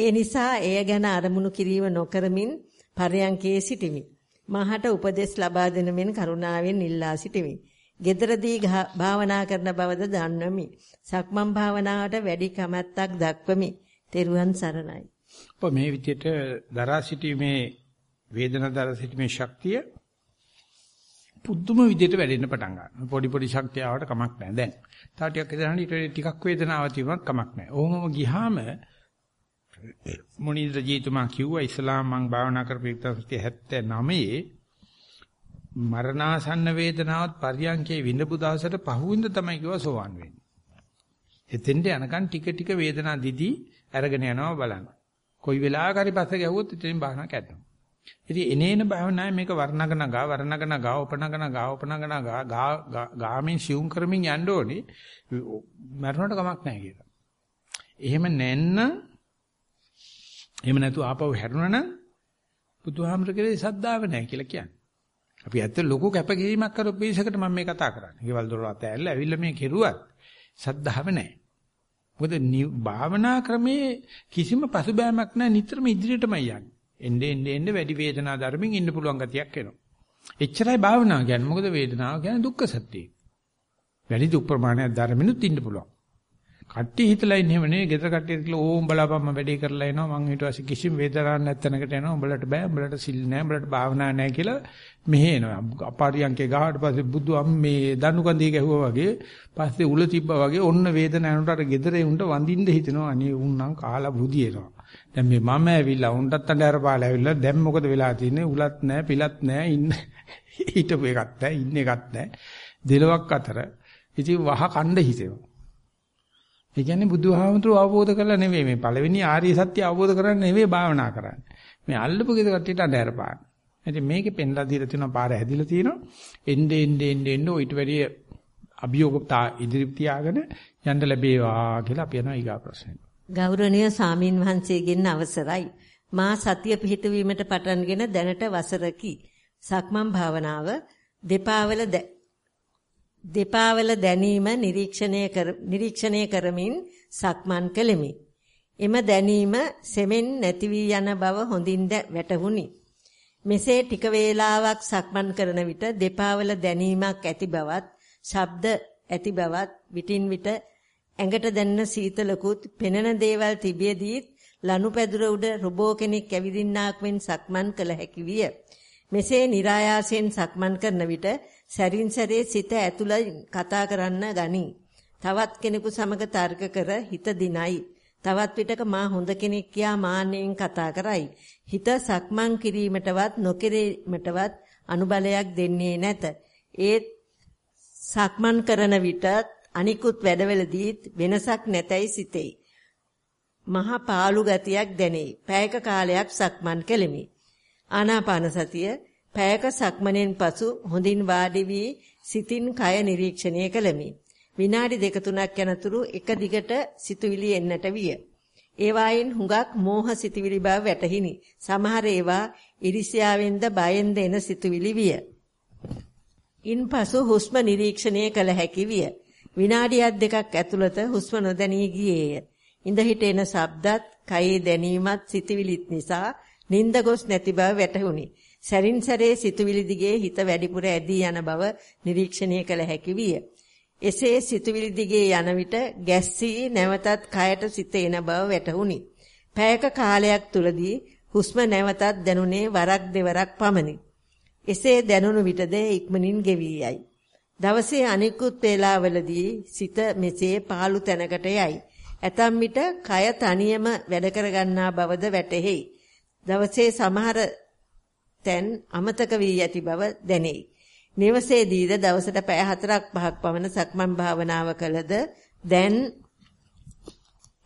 ඒ නිසා එය ගැන අරමුණු කිරීම නොකරමින් පරයන්කේ සිටිමි. මාහට උපදෙස් ලබා දෙන මෙන් කරුණාවෙන් ඉල්ලා සිටිමි. gedaradī භාවනා කරන බවද දන්නමි. සක්මන් භාවනාවට වැඩි කැමැත්තක් දක්වමි. තෙරුවන් සරණයි. ඔබ මේ විදිහට දරා සිටීමේ වේදනා දරා සිටීමේ ශක්තිය පුදුම විදිහට වැඩෙන්න පටන් ගන්නවා. පොඩි පොඩි ශක්තිය ආවට කමක් නැහැ දැන්. තව ටිකක් ඉඳලා ඊට වැඩි ටිකක් වේදනාව තිබුණත් කමක් නැහැ. ඕමම ගියාම මොනිද්ද ජීතුමා කිව්වා ඉස්ලාම් මං භාවනා කරපු 1979 මරණාසන්න වේදනාවත් පරියන්කේ විඳපු දවසට පහුවින්ද තමයි කිව්වා සෝවන් වෙන්නේ. එතෙන්ට යනකන් ටික ටික වේදනා දිදි අරගෙන යනවා බලන්න. කොයි වෙලාවක හරි පස්සේ ගැහුවොත් ඉතින් භාවනා කරනවා. ඉතින් එනේන භාවනාවේ මේක වර්ණගන ගා වර්ණගන ගා උපනගන ගා උපනගන ගා ගාමින් සියුම් කරමින් යන්න ඕනේ. මරණයට කමක් නැහැ කියලා. එහෙම නැන්න එහෙම නැතු ආපහු හැරුණා නම් බුදුහාමර කෙරේ සද්දාව නැහැ කියලා කියන්නේ. අපි ඇත්ත ලොකු කැපකිරීමක් කරපු පිළිසකට මම මේ කතා කරන්නේ. ගෙවල් දොර අත ඇල්ල ඇවිල්ලා මේ කෙරුවත් සද්දාව නැහැ. මොකද භාවනා ක්‍රමේ කිසිම පසුබෑමක් නැහැ නිතරම ඉදිරියටමයි යන්නේ. එnde ende ende වැඩි වේදනා ධර්මෙන් ඉන්න පුළුවන් ගතියක් එනවා. එච්චරයි භාවනාව කියන්නේ. මොකද වේදනාව කියන්නේ දුක්ඛ සත්‍යය. වැඩි දුක් ප්‍රමාණයක් ධර්මෙනුත් ඉන්න පුළුවන්. කට්ටිය හිතලා ඉන්නේ එහෙම නෙවෙයි. ගෙදර කට්ටිය කියලා ඕම් බලාපන් මම වැඩේ කරලා එනවා. මං ඊට පස්සේ කිසිම වේදනාවක් නැත්තනකට යනවා. උඹලට බෑ. උඹලට සිල් නෑ. උඹලට භාවනා නෑ කියලා මෙහෙ එනවා. අපාරියංකේ ගහවට පස්සේ බුදු අම්මේ දනු කන්දේ ගැහුවා වගේ පස්සේ උල තිබ්බා වගේ ඔන්න වේදනාවට අර ගෙදරේ උන්ට වඳින්න හිතෙනවා. අනේ උන් නම් කාලා බුදියේනවා. දැන් මේ මම ඇවිල්ලා උන්ටත් අnder පාලා ඇවිල්ලා දැන් මොකද වෙලා තියෙන්නේ? උලත් නෑ, පිලත් නෑ, ඉන්න හිටපු එකක් නෑ, ඉන්න එකක් නෑ. දෙලොක් අතර ඉතින් වහ කණ්ඩ හිතෙනවා. ඒ කියන්නේ බුදුහාමුදුරුව අවබෝධ කරලා නෙවෙයි මේ පළවෙනි ආර්ය සත්‍ය අවබෝධ කරගන්න නෙවෙයි භාවනා කරන්නේ. මේ අල්ලපු ගෙද කට්ටියට අnder පාන. ඉතින් මේකේ පෙන්ලා දීලා තියෙනවා පාර හැදිලා තියෙනවා. එnde ende ende ende ඊට වැඩිය අභියෝගතා ඉදිරි තියාගෙන යන්න ලැබේවා කියලා අපි යනවා ඊගා ප්‍රශ්නෙට. ගෞරවනීය සාමින් වහන්සේගෙන් අවසරයි. මා සතිය පිහිටවීමට පටන්ගෙන දැනට වසරකි. සක්මන් භාවනාව දෙපාවල දෙපාවල දැනීම නිරීක්ෂණය කර නිරීක්ෂණය කරමින් සක්මන් කළෙමි. එම දැනීම සෙමෙන් නැති වී යන බව හොඳින් වැටහුණි. මෙසේ ටික වේලාවක් සක්මන් කරන විට දෙපාවල දැනීමක් ඇති බවත්, ශබ්ද ඇති බවත් විටින් විට ඇඟට දැනෙන සීතලකුත් පෙනෙන දේවල් තිබියදීත් ලනුපැදුර උඩ රොබෝ කෙනෙක් ඇවිදින්නාක් මෙන් සක්මන් කළ හැකි විය. මෙසේ નિરાයාසයෙන් සක්මන් කරන විට සැරින් සැරේ සිත ඇතුළයි කතා කරන්න ගනී. තවත් කෙනෙකු සමග තර්ක කර හිත දිනයි. තවත් විටක මා හොඳ කෙනෙක් කියා මාන්නෙන් කතා කරයි. හිත සක්මන් කිරීමටවත් නොකිරීමටවත් අනුබලයක් දෙන්නේ නැත. ඒත් සක්මන් කරන විටත් අනිකුත් වැඩවලදීත් වෙනසක් නැතයි සිතෙයි. මහා පාළු ගතියක් දැනේ. පැයක කාලයක් සක්මන් කෙලිමි. ආනාපාන සතිය පැයක සක්මනෙන් පසු හොඳින් වාඩි වී සිතින් කය නිරීක්ෂණය කළෙමි. විනාඩි දෙක තුනක් යනතුරු එක දිගට සිතුවිලි එන්නට විය. ඒවායින් හුඟක් මෝහ සිතුවිලි බව වැටහිනි. සමහර ඒවා ඉරිසියාවෙන්ද බයෙන්ද එන සිතුවිලි විය. ඉන්පසු හුස්ම නිරීක්ෂණය කළ හැකි විය. විනාඩියක් දෙකක් ඇතුළත හුස්ම නොදැනී ගියේය. ඉඳ හිට එන ශබ්දත්, කයේ දැනීමත් සිතවිලිත් නිසා නිින්ද ගොස් නැති බව වැටහුණි. සැරින් සැරේ සිතුවිලි දිගේ හිත වැඩිපුර ඇදී යන බව නිරීක්ෂණය කළ හැකි විය. එසේ සිතුවිලි දිගේ යන විට ගැස්සී නැවතත් කයට සිත එන බව වැටහුණි. පැයක කාලයක් තුලදී හුස්ම නැවතත් දැනුනේ වරක් දෙවරක් පමණි. එසේ දැනුණු විටද ඉක්මනින් ගෙවී යයි. දවසේ අනිකුත් වේලාවලදී සිත මෙසේ පාළු තැනකට යයි. ඇතම් විට කය තනියම වැඩ කරගන්නා බවද වැටහෙයි. දවසේ සමහර තැන් අමතක වී ඇති බව දැනේ. නිවසේදීද දවසට පැය 4ක් 5ක් පමණ සක්මන් භාවනාව කළද දැන්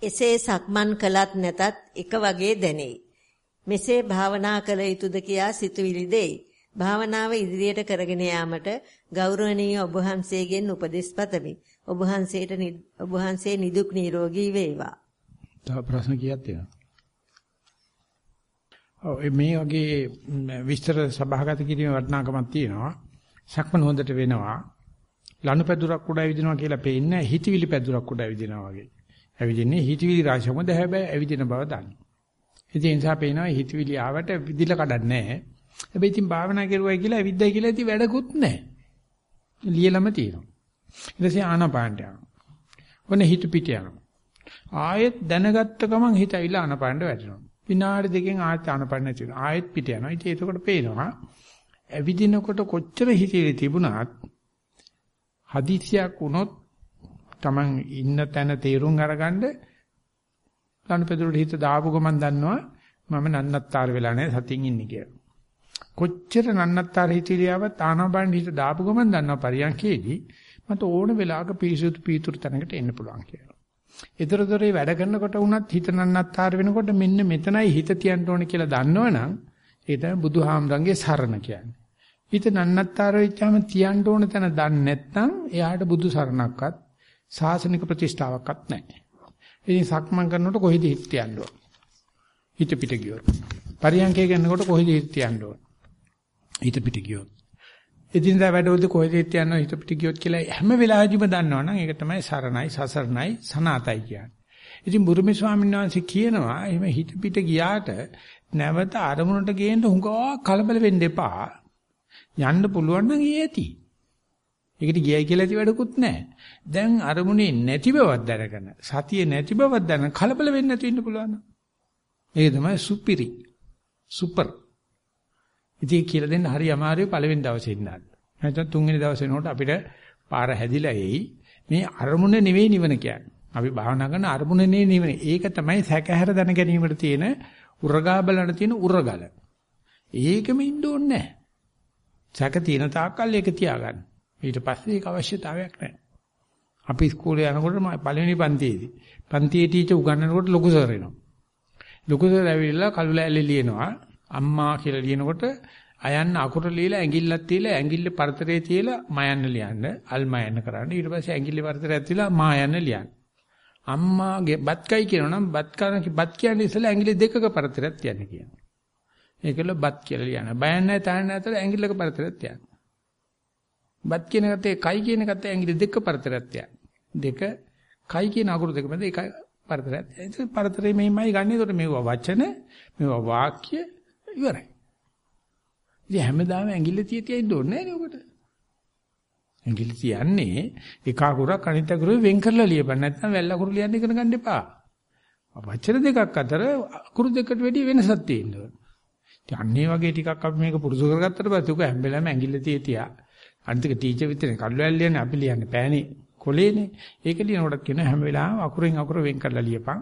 එසේ සක්මන් කළත් නැතත් එක වගේ දැනේ. මෙසේ භාවනා කළ යුතුද කියා සිතුවිලි දෙයි. භාවනාව ඉදිරියට කරගෙන යාමට ගෞරවනීය ඔබ වහන්සේගෙන් උපදෙස් පතමි. ඔබ වහන්සේට ඔබ වහන්සේ නිදුක් නිරෝගී වේවා. තව ප්‍රශ්න කීයක් තියෙනවද? ඔව් මේ වගේ විස්තර සභාගත කිරීමේ වටිනාකමක් තියෙනවා. සක්මන් හොඳට වෙනවා. ලනුපැදුරක් උඩ ඇවිදිනවා කියලා පේන්නේ හිතවිලි පැදුරක් උඩ ඇවිදිනවා වගේ. ඇවිදින්නේ හිතවිලි රාශියක්ම දැහැබැයි ඇවිදින බව දන්න. ඉතින් ඒ නිසා පේනවා හිතවිලි ආවට විදිලා කඩන්නේ නැහැ. හැබැයි ඉතින් භාවනා කරුවයි කියලා ඇවිද්දයි කියලා ඉතින් වැඩකුත් නැහැ. ලියලම තියෙනවා. ඊට පස්සේ ආනපානට යනවා. ඔන්න හිත පිට යනවා. ආයෙත් දැනගත්ත ගමන් හිත ඇවිල්ලා ආනපානට වැටෙනවා. විනාඩි දෙකෙන් ආයෙත් ආනපාන නැති වෙනවා. ආයෙත් පිට යනවා. ඉතින් එතකොට පේනවා ඇවිදිනකොට කොච්චර හිතේ තිබුණත් හදිසියක් වුණොත් Taman ඉන්න තැන තේරුම් අරගන්න ලනුපෙදුරට හිත දාපු ගමන් දන්නවා මම නන්නත්තර වෙලා නැහැ සතියින් ඉන්නේ කියලා. කොච්චර නන්නත්තර හිතිලියාවත් ආනාපාන හිත දාපු ගමන් දන්නවා පරියන්කේදී මට ඕන වෙලාවක පිරිසුදු පීතුරු තැනකට එන්න පුළුවන් කියලා. ඊතරතරේ වැඩ කරනකොට වුණත් හිත නන්නත්තර වෙනකොට මෙන්න මෙතනයි හිත තියන්න ඕනේ කියලා දන්නවනම් ඒ තමයි බුදුහාමරංගේ සරණ කියන්නේ. හිත නන්නත්තර වෙච්චාම තියන්න ඕන තැන දන්නේ නැත්නම් එයාට බුදු සරණක්වත් සාසනික ප්‍රතිෂ්ඨාවක්වත් නැහැ. ඉතින් සක්මන් කරනකොට කොහෙද හිත තියන්න ඕන? හිත පිට ගියොත්. පරියන්කේ කරනකොට කොහෙද හිත තියන්න ඕන? හිත පිට ගියොත්. එදිනදා වැඩවලදී කොහෙද හිත තියන්න හිත පිට ගියොත් කියලා හැම වෙලාවෙදිම දන්නවනම් ඒක තමයි සරණයි සසරණයි සනාතයි කියන්නේ. ඉතින් බුරුමේ ස්වාමීන් වහන්සේ කියනවා එහෙම හිත පිට ගියාට නැවත අරමුණට ගේන්න හුඟා කලබල වෙන්න එපා. යන්න පුළුවන් නම් ඒ ඇති. ඒකට ගියයි කියලා ඇති වැඩකුත් නැහැ. දැන් අරමුණේ නැති බවක් දැනගෙන සතිය නැති බවක් දැනගෙන කලබල වෙන්නේ නැති වෙන්න පුළුවන්. ඒක තමයි සුපිරි. සුපර්. ඉතින් කියලා දෙන්න හරි අමාරුයි පළවෙනි දවසේ ඉඳන්. නැත්නම් තුන්වෙනි දවසේ නෝට අපිට පාර හැදිලා එයි. මේ අරමුණ නෙවෙයි නිවන කියන්නේ. අපි භාවනා කරන අරමුණ නෙවෙයි නිවන. ඒක තමයි සැකහැර දැන ගැනීමට තියෙන උරගා බලන තියෙන උරගල. ඒකෙම ඉන්න ඕනේ නැහැ. සැක තියෙන තාක්කල් ඒක තියාගන්න. ඊට පස්සේ ඒක අවශ්‍යතාවයක් නැහැ. අපි ඉස්කෝලේ යනකොට පළවෙනි පන්තියේදී පන්තියේ ටීචර් උගන්වනකොට ලොකු සර් එනවා. ලොකු සර් ඇවිල්ලා කළුලෑල්ලේ ලියනවා අම්මා කියලා ලියනකොට අයන්න අකුර ලියලා ඇඟිල්ලක් තියලා ඇඟිල්ල පරතරේ තියලා මයන්න ලියන්න අල් මයන්න කරන්න ඊට පස්සේ ඇඟිල්ල පරතරයක් තියලා මායන්න ලියන්න. අම්මාගේ බත්කයි කියනනම් බත් කරන බත් කියන්නේ ඉස්සෙල්ලා ඇඟිලි දෙකක පරතරයක් තියන්න කියනවා. ඒකල බත් කියලා ලියන්න. බයන් නැහැ තාන්න නැතර ඇඟිල්ලක පරතරයක් තියන්න. බත් කියන කතේ කයි කියන කතේ ඇඟිලි දෙක පරතරයක් තියන්න. දෙක කයි කියන අකුරු දෙක මැද එකයි පරතරයක්. ඒක පරතරේ මෙහිමයි ගන්න. ඒකට මේවා වචන, මේවා වාක්‍ය ඉවරයි. ඉතින් හැමදාම ඇඟිල්ල තිය තිය ඉන්න ඕනේ නෑනේ ඔකට. ඇඟිල්ල තියන්නේ එක අකුරක් අනිත් අකුරේ වෙන් කරලා ලියපන් නැත්නම් වැල් අකුරු ලියන්න ඉගෙන ගන්න එපා. වචන දෙකක් අතර අකුරු දෙකට වැඩි වෙනසක් තියෙනවා. ඉතින් අන්නේ වගේ ටිකක් අපි මේක පුරුදු කරගත්තට පස්සේ උක හැම වෙලාවෙම ඇඟිල්ල තිය තියා අනිත් එක ටීචර් විතරේ කල්ු වැල් ලියන්නේ අපි ලියන්නේ පෑනේ කොලේනේ. ඒක ලියනකොටත් කියන හැම වෙලාවෙම අකුරෙන් අකුර වෙන් කරලා ලියපන්.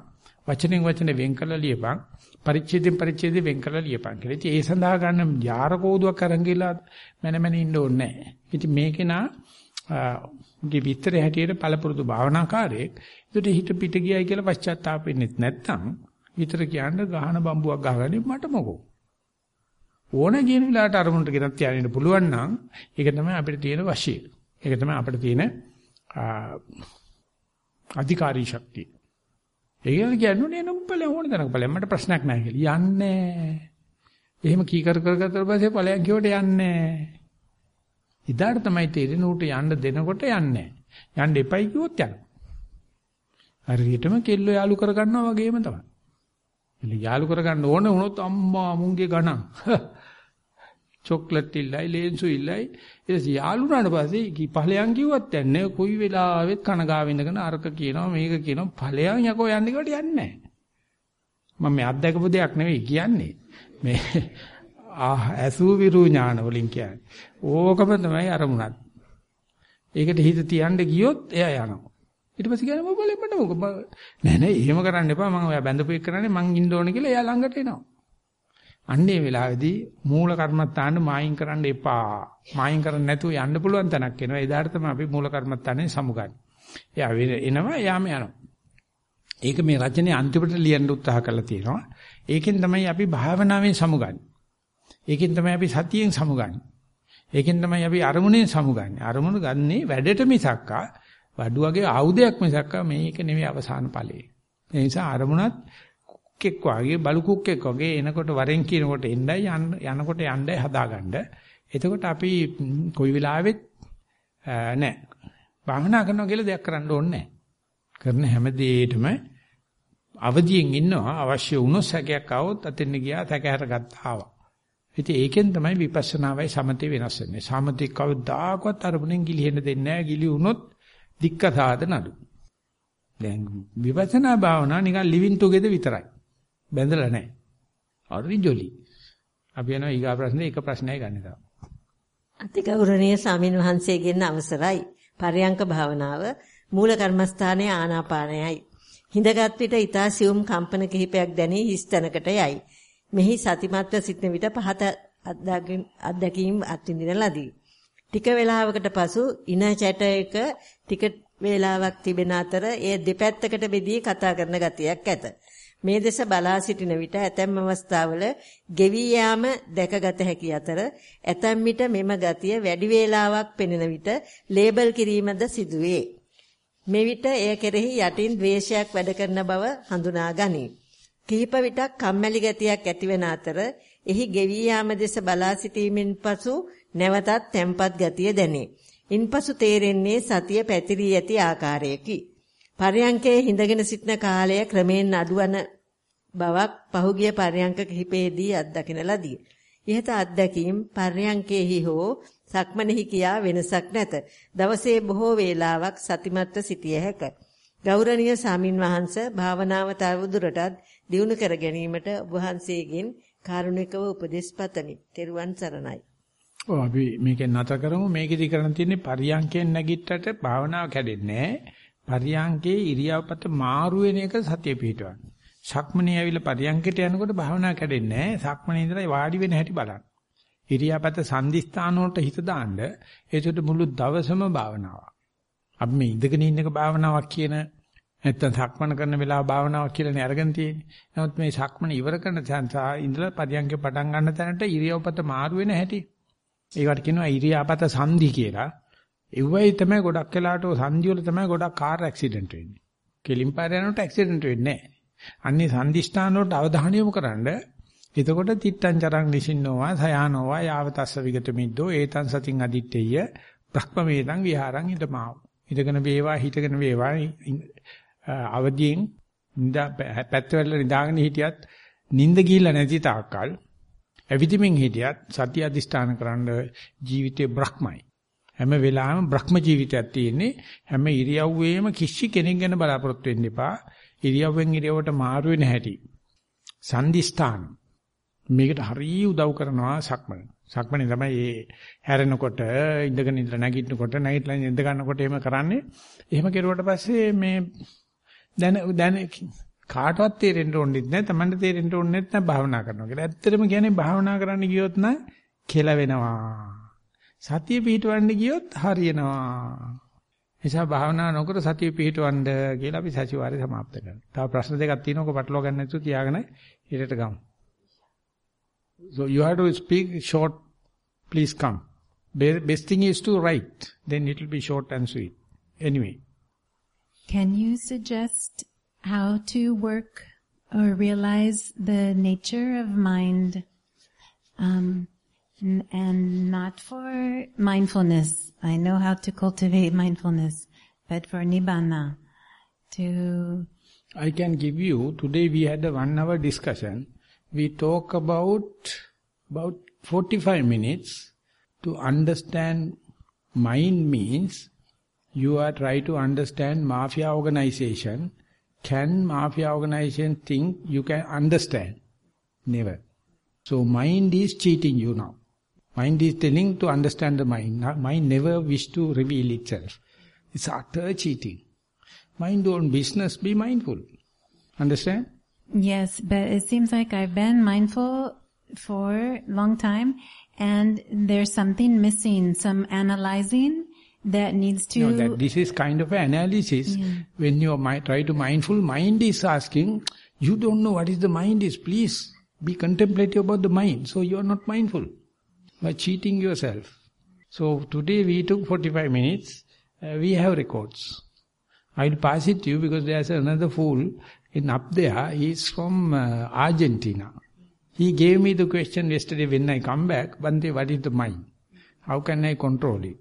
වචනෙන් වචන වෙන් කරලා ලියපන්. පරිච්ඡේදයෙන් පරිච්ඡේදයෙන් වෙන් කරලා ලියපන් කියලා. ඉතින් ඒ සඳහා ගන්න යාර කෝදුවක් අරන් ගිහලා මන මන ඉන්න ඕනේ නැහැ. ඉතින් මේකේ නා ගේ විතර හැටියට පළපුරුදු භාවනාකාරයෙක්. ඒකට හිත පිට ගියයි කියලා පශ්චාත්තාප වෙන්නේ නැත්නම් විතර කියන්න ගහන බම්බුවක් ගහගන්නේ මට මොකෝ. ඕන කියන වෙලාවට අරමුණට ගෙනත් තියාගෙන පුළුවන් නම් ඒක තමයි අපිට තියෙන වශය. ඒක තමයි අපිට තියෙන අධිකාරී ශක්තිය. ඒගොල්ලෝ කියන්නේ නේ නම් ඵලෙ ඕන තරක ඵලෙ මට ප්‍රශ්නයක් නැහැ කියලා. යන්නේ. එහෙම කී කර කර ගත්තට පස්සේ ඵලයක් කියවට යන්නේ. ඉදාට තමයි තේරෙන උට යන්න දෙනකොට යන්නේ. යන්න එපයි කිව්වොත් යනවා. හරියටම කෙල්ලෝ යාලු කර ගන්නවා වගේම තමයි. එළ යාලු කර ගන්න ඕන වුණොත් අම්මා මුංගේ ගණන්. චොක්ලට් ඉල්ලයි ලේන්සු ඉල්ලයි. ඊට යාළුනාට පස්සේ කි ඵලයන් කිව්වත් යන්නේ කොයි වෙලාවෙත් කනගාව ඉඳගෙන අරක කියනවා මේක කියනවා. ඵලයන් යකෝ යන්නේ කොට යන්නේ නැහැ මම මේ අත්දකපු දෙයක් නෙවෙයි කියන්නේ. මේ ඇසූ විරු ඥාන වලින් කියන්නේ. ඕකම තමයි අරමුණක් ඒකට හිත තියන්න ගියොත් එයා යනවා. ඊට පස්සේ කියන්නේ මොකද? බලන්න මොකද නෑ නෑ එහෙම කරන්න එපා. මම ඔයා බැඳපු එක කරන්නේ මං ඉන්න ඕනේ කියලා එයා ළඟට එනවා. අන්නේ වෙලාවේදී මූල කර්මත්තාන්න මායින් කරන්න එපා. මායින් කරන්නේ නැතුව යන්න පුළුවන් තැනක් එනවා. එදාට තමයි අපි මූල කර්මත්තානේ සමුගන්නේ. එයා එනවා යාම යනවා. ඒක මේ රචනයේ අන්තිමට ලියන්න උත්සාහ කරලා තියෙනවා. ඒකෙන් තමයි අපි භාවනාවෙන් සමුගන්නේ. ඒකෙන් තමයි අපි සතියෙන් සමුගන්නේ. ඒකෙන් තමයි අපි අරමුණෙන් සමුගන්නේ. අරමුණ ගන්නේ වැඩට මිසක්කා වඩුවගේ ආයුධයක් මිසක්කා මේක නෙමෙයි අවසාන ඵලය. ඒ නිසා අරමුණත් කුක්ෙක් වගේ බලු කුක්ෙක් වගේ එනකොට වරෙන් කියනකොට එන්නයි යනකොට යන්නයි හදාගන්න. එතකොට අපි කොයි වෙලාවෙත් නෑ භාවනා කරනවා කියලා දෙයක් කරන්න ඕනේ කරන හැම දෙයකටම අවදියෙන් ඉන්නවා අවශ්‍ය වුණොත් සැකයක් આવොත් අතෙන් ගියා සැකහැර ගත්තා ආවා. ඉතින් ඒකෙන් තමයි විපස්සනාවයි සමතේ වෙනස් වෙන්නේ. සමතේ කවදාකවත් අරමුණෙන් ගිලිහෙන්න දෙන්නේ නැහැ. ගිලි වුණොත් දික්ක සාද නඩු. දැන් විපස්සනා භාවනා නිකන් ලිවිං ටුගෙද විතරයි. බැඳලා නැහැ. හරි ජොලි. අපි යනවා ඊගා ප්‍රශ්නේ එක ප්‍රශ්නයයි ගන්න තාම. අතිගෞරවනීය ස්වාමින් වහන්සේගෙන් අවසරයි. පරයන්ක භාවනාව මූල කර්මස්ථානයේ ආනාපානයයි. හිඳගත් විට ඊතා සියුම් කම්පන කිහිපයක් දැනී හිස් තැනකට යයි. මෙහි සතිමත්ව සිටින විට පහත අත්දැකීම් අත්විඳින ලදී. ටික වේලාවකට පසු ඉන චැටයක ටික වේලාවක් තිබෙන අතර එය දෙපැත්තකට බෙදී කතා කරන ගතියක් ඇත. මේ දෙස බලා සිටින විට ඇතැම් අවස්ථාවල ගෙවි යාම දැකගත හැකි අතර ඇතැම් විට මෙම ගතිය වැඩි වේලාවක් පෙනෙන විට ලේබල් කිරීමද සිදුවේ. මෙවිට එය කෙරෙහි යටින් ද්වේෂයක් වැඩ කරන බව හඳුනා ගනී. කිහිප විටක් කම්මැලි ගතියක් ඇතිවන අතර එහි ගෙවි යාම දෙස බලා සිටීමෙන් පසු නැවතත් තැම්පත් ගතිය දැනේ. ඉන්පසු තේරෙන්නේ සතිය පැතිරී ඇති ආකාරයකි. පර්යංකයේ හිඳගෙන සිටින කාලය ක්‍රමෙන් අඩුවන බවක් පහුගිය පර්යංක කිහිපයේදී අත්දකින ලදී. ඉහත අත්දැකීම් පර්යංකයේහි හෝ සක්මනෙහි කියා වෙනසක් නැත. දවසේ බොහෝ වේලාවක් සතිමත්ව සිටිය හැක. ගෞරවනීය සාමින් වහන්ස භාවනාව තවදුරටත් දියුණු කර ගැනීමට වහන්සේගෙන් කාරුණිකව උපදෙස් පතමි. ත්වන් සරණයි. ඔව් අපි මේකෙන් නැතර කරමු මේකෙදි කරන්න තියෙන්නේ පරියංකයෙන් නැගිට්ටට භාවනාව කැඩෙන්නේ පරියංකේ ඉරියව්පත මාරු වෙන එක සතිය පිටවන්න. සක්මනේ ඇවිල්ලා පරියංකයට යනකොට භාවනාව කැඩෙන්නේ නැහැ. සක්මනේ ඉඳලා වාඩි වෙන හැටි බලන්න. ඉරියාපත සංදිස්ථාන වලට හිත දාන්න ඒකට මුළු දවසම භාවනාවක්. අපි මේ ඉඳගෙන ඉන්නක භාවනාවක් කියන නැත්තම් සක්මන කරන වෙලාව භාවනාවක් කියලානේ අරගෙන තියෙන්නේ. නමුත් මේ සක්මන ඉවර කරන තැන ඉඳලා පරියංගේ පටන් ගන්න තැනට ඉරියව්පත මාරු වෙන හැටි. ඒකට කියනවා ඉරියාපත සංදි කියලා. ඒවයි තමයි ගොඩක් වෙලාට සංදි වල තමයි ගොඩක් කාර් ඇක්සිඩන්ට් වෙන්නේ. කෙලින් පාර යනකොට ඇක්සිඩන්ට් වෙන්නේ නැහැ. අන්නේ සංදිස්ථාන වලට අවධානය යොමු කරන්න එතකොට තිත්තං චරං නිසින්නෝවා සයානෝවා යාවතස්ස විගත මිද්දෝ ඒතං සතින් අදිත්තේය බ්‍රහ්මවේදං විහාරං ඉදමාව. ඉඳගෙන වේවා හිටගෙන වේවා අවදියෙන් පැත්තවල නිදාගෙන හිටියත් නිින්ද ගිහිල්ලා නැති තාක්කල් ඇවිදිමින් හිටියත් සතිය අධිෂ්ඨාන කරන්න ජීවිතේ බ්‍රහ්මයි. හැම වෙලාවෙම බ්‍රහ්ම ජීවිතයක් තියෙන්නේ හැම ඉරියව්වෙම කිසි කෙනෙක් ගැන බලාපොරොත්තු වෙන්න එපා. ඉරියව්වෙන් ඉරියව්වට මාරු වෙන හැටි. සන්දිස්ථාන මේකට හරිය උදව් කරනවා සක්මන. සක්මනේ තමයි මේ හැරෙනකොට ඉඳගෙන ඉඳලා නැගිටිනකොට නැගිටලා ඉඳ ගන්නකොට එහෙම කරන්නේ. එහෙම කෙරුවට පස්සේ මේ දැන දැන කාටවත් තේරෙන්න ඕනෙත් නැහැ. Tamanට තේරෙන්න ඕනෙත් නැහැ භාවනා කරනවා කියලා. ඇත්තටම කියන්නේ භාවනා කරන්න ගියොත් නම් කෙලවෙනවා. සතිය පිහිටවන්න ගියොත් හරියනවා. නිසා භාවනා නොකර සතිය පිහිටවන්න කියලා අපි සතිವಾರය સમાપ્ત කරනවා. තව ප්‍රශ්න දෙකක් තියෙනවා. ඔක පටලවා ගන්න නැතුව තියාගෙන ඊටට ගමු. So you have to speak short. Please come. Best thing is to write. Then it will be short and sweet. Anyway. Can you suggest how to work or realize the nature of mind? Um, and not for mindfulness. I know how to cultivate mindfulness, but for nibbana, to... I can give you, today we had a one hour discussion. We talk about, about 45 minutes to understand mind means you are trying to understand mafia organization. Can mafia organization think you can understand? Never. So mind is cheating you now. Mind is telling to understand the mind. Mind never wish to reveal itself. It's utter cheating. Mind own business, be mindful. Understand? Yes, but it seems like I've been mindful for a long time and there's something missing, some analyzing that needs to... No, that this is kind of analysis. Yeah. When you try to mindful, mind is asking, you don't know what is the mind is, please be contemplative about the mind. So you are not mindful by cheating yourself. So today we took 45 minutes. Uh, we have records. I will pass it to you because there's another fool in up there. He's from uh, Argentina. He gave me the question yesterday when I come back, Bante, what is the mind? How can I control it?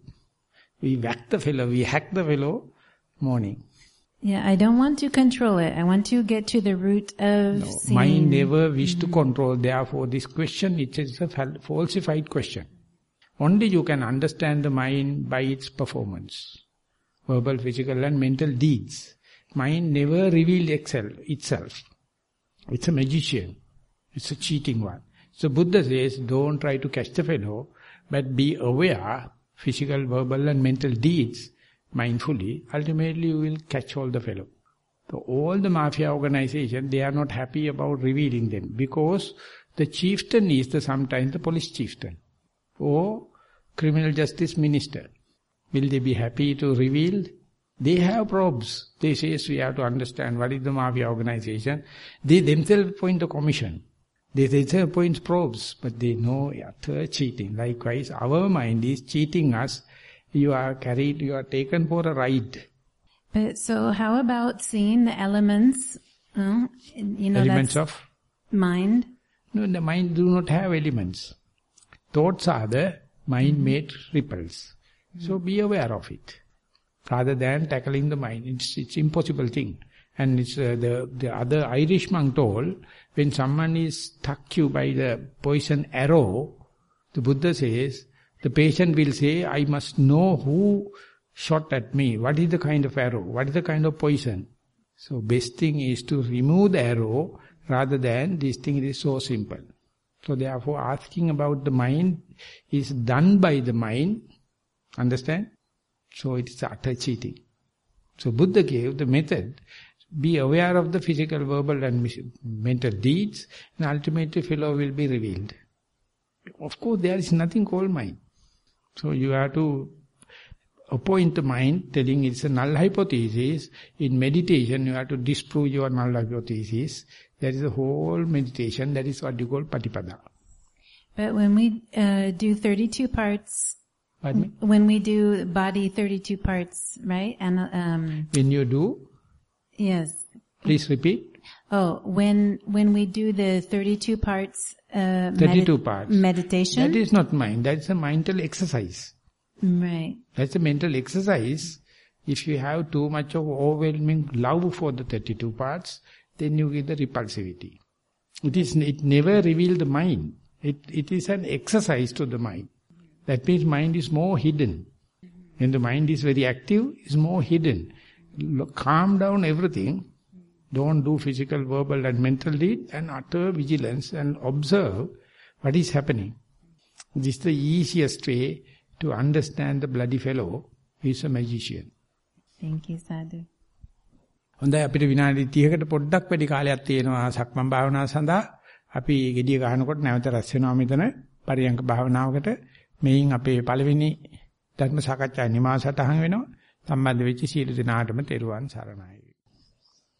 We whack the fellow, we hack the fellow morning. Yeah, I don't want to control it. I want to get to the root of no, seeing. Mind never wish to control. Therefore, this question, it is a falsified question. Only you can understand the mind by its performance. Verbal, physical and mental deeds. Mind never reveals itself. It's a magician. It's a cheating one. So Buddha says, don't try to catch the fellow, But be aware, physical, verbal and mental deeds, mindfully, ultimately you will catch all the fellow. So all the mafia organization, they are not happy about revealing them because the chieftain is the sometimes the police chieftain or criminal justice minister. Will they be happy to reveal? They have probes. They say we have to understand what is the mafia organization. They themselves point the commission. They themselves point probes, but they know utter cheating. Likewise, our mind is cheating us. You are carried, you are taken for a ride. But so how about seeing the elements, uh, you know, Elements of mind? No, the mind do not have elements. Thoughts are the mind-made ripples. So be aware of it. Rather than tackling the mind, it's it's impossible thing. And it's uh, the the other Irish monk told when someone is struck you by the poison arrow, the Buddha says the patient will say, I must know who shot at me. What is the kind of arrow? What is the kind of poison? So best thing is to remove the arrow rather than this thing is so simple. So therefore asking about the mind is done by the mind. Understand? So it is utter cheating. So Buddha gave the method. Be aware of the physical, verbal and mental deeds and ultimately fellow will be revealed. Of course there is nothing called mind. So you have to appoint the mind telling it's a null hypothesis. In meditation you have to disprove your null hypothesis. That is the whole meditation. That is what you call patipada. But when we uh, do 32 parts, Pardon me? when we do body 32 parts, right? And um, When you do, yes. please repeat. Oh, when when we do the 32 parts, uh, 32 medi- parts. meditation, That is not mind. That is a mental exercise. right? That's a mental exercise. If you have too much of overwhelming love for the 32 parts, then you get the repulsivity. It is it never reveal the mind. It it is an exercise to the mind. That means mind is more hidden. When the mind is very active, is more hidden. Calm down everything. Don't do physical, verbal and mental deed and utter vigilance and observe what is happening. This is the easiest way to understand the bloody fellow who is a magician. Thank you, Sadhu. හොඳයි අපිට විනාඩි 30කට පොඩ්ඩක් වැඩි කාලයක් තියෙනවා සක්මන් භාවනාව සඳහා. අපි gediya ගහනකොට නැවත රැස් වෙනවා මෙතන පරියංක භාවනාවකට. මේන් අපේ පළවෙනි ධර්ම සාකච්ඡා නිමාසටහන් වෙනවා. සම්බන්ධ වෙච්ච සීල දිනාටම තෙරුවන් සරණයි.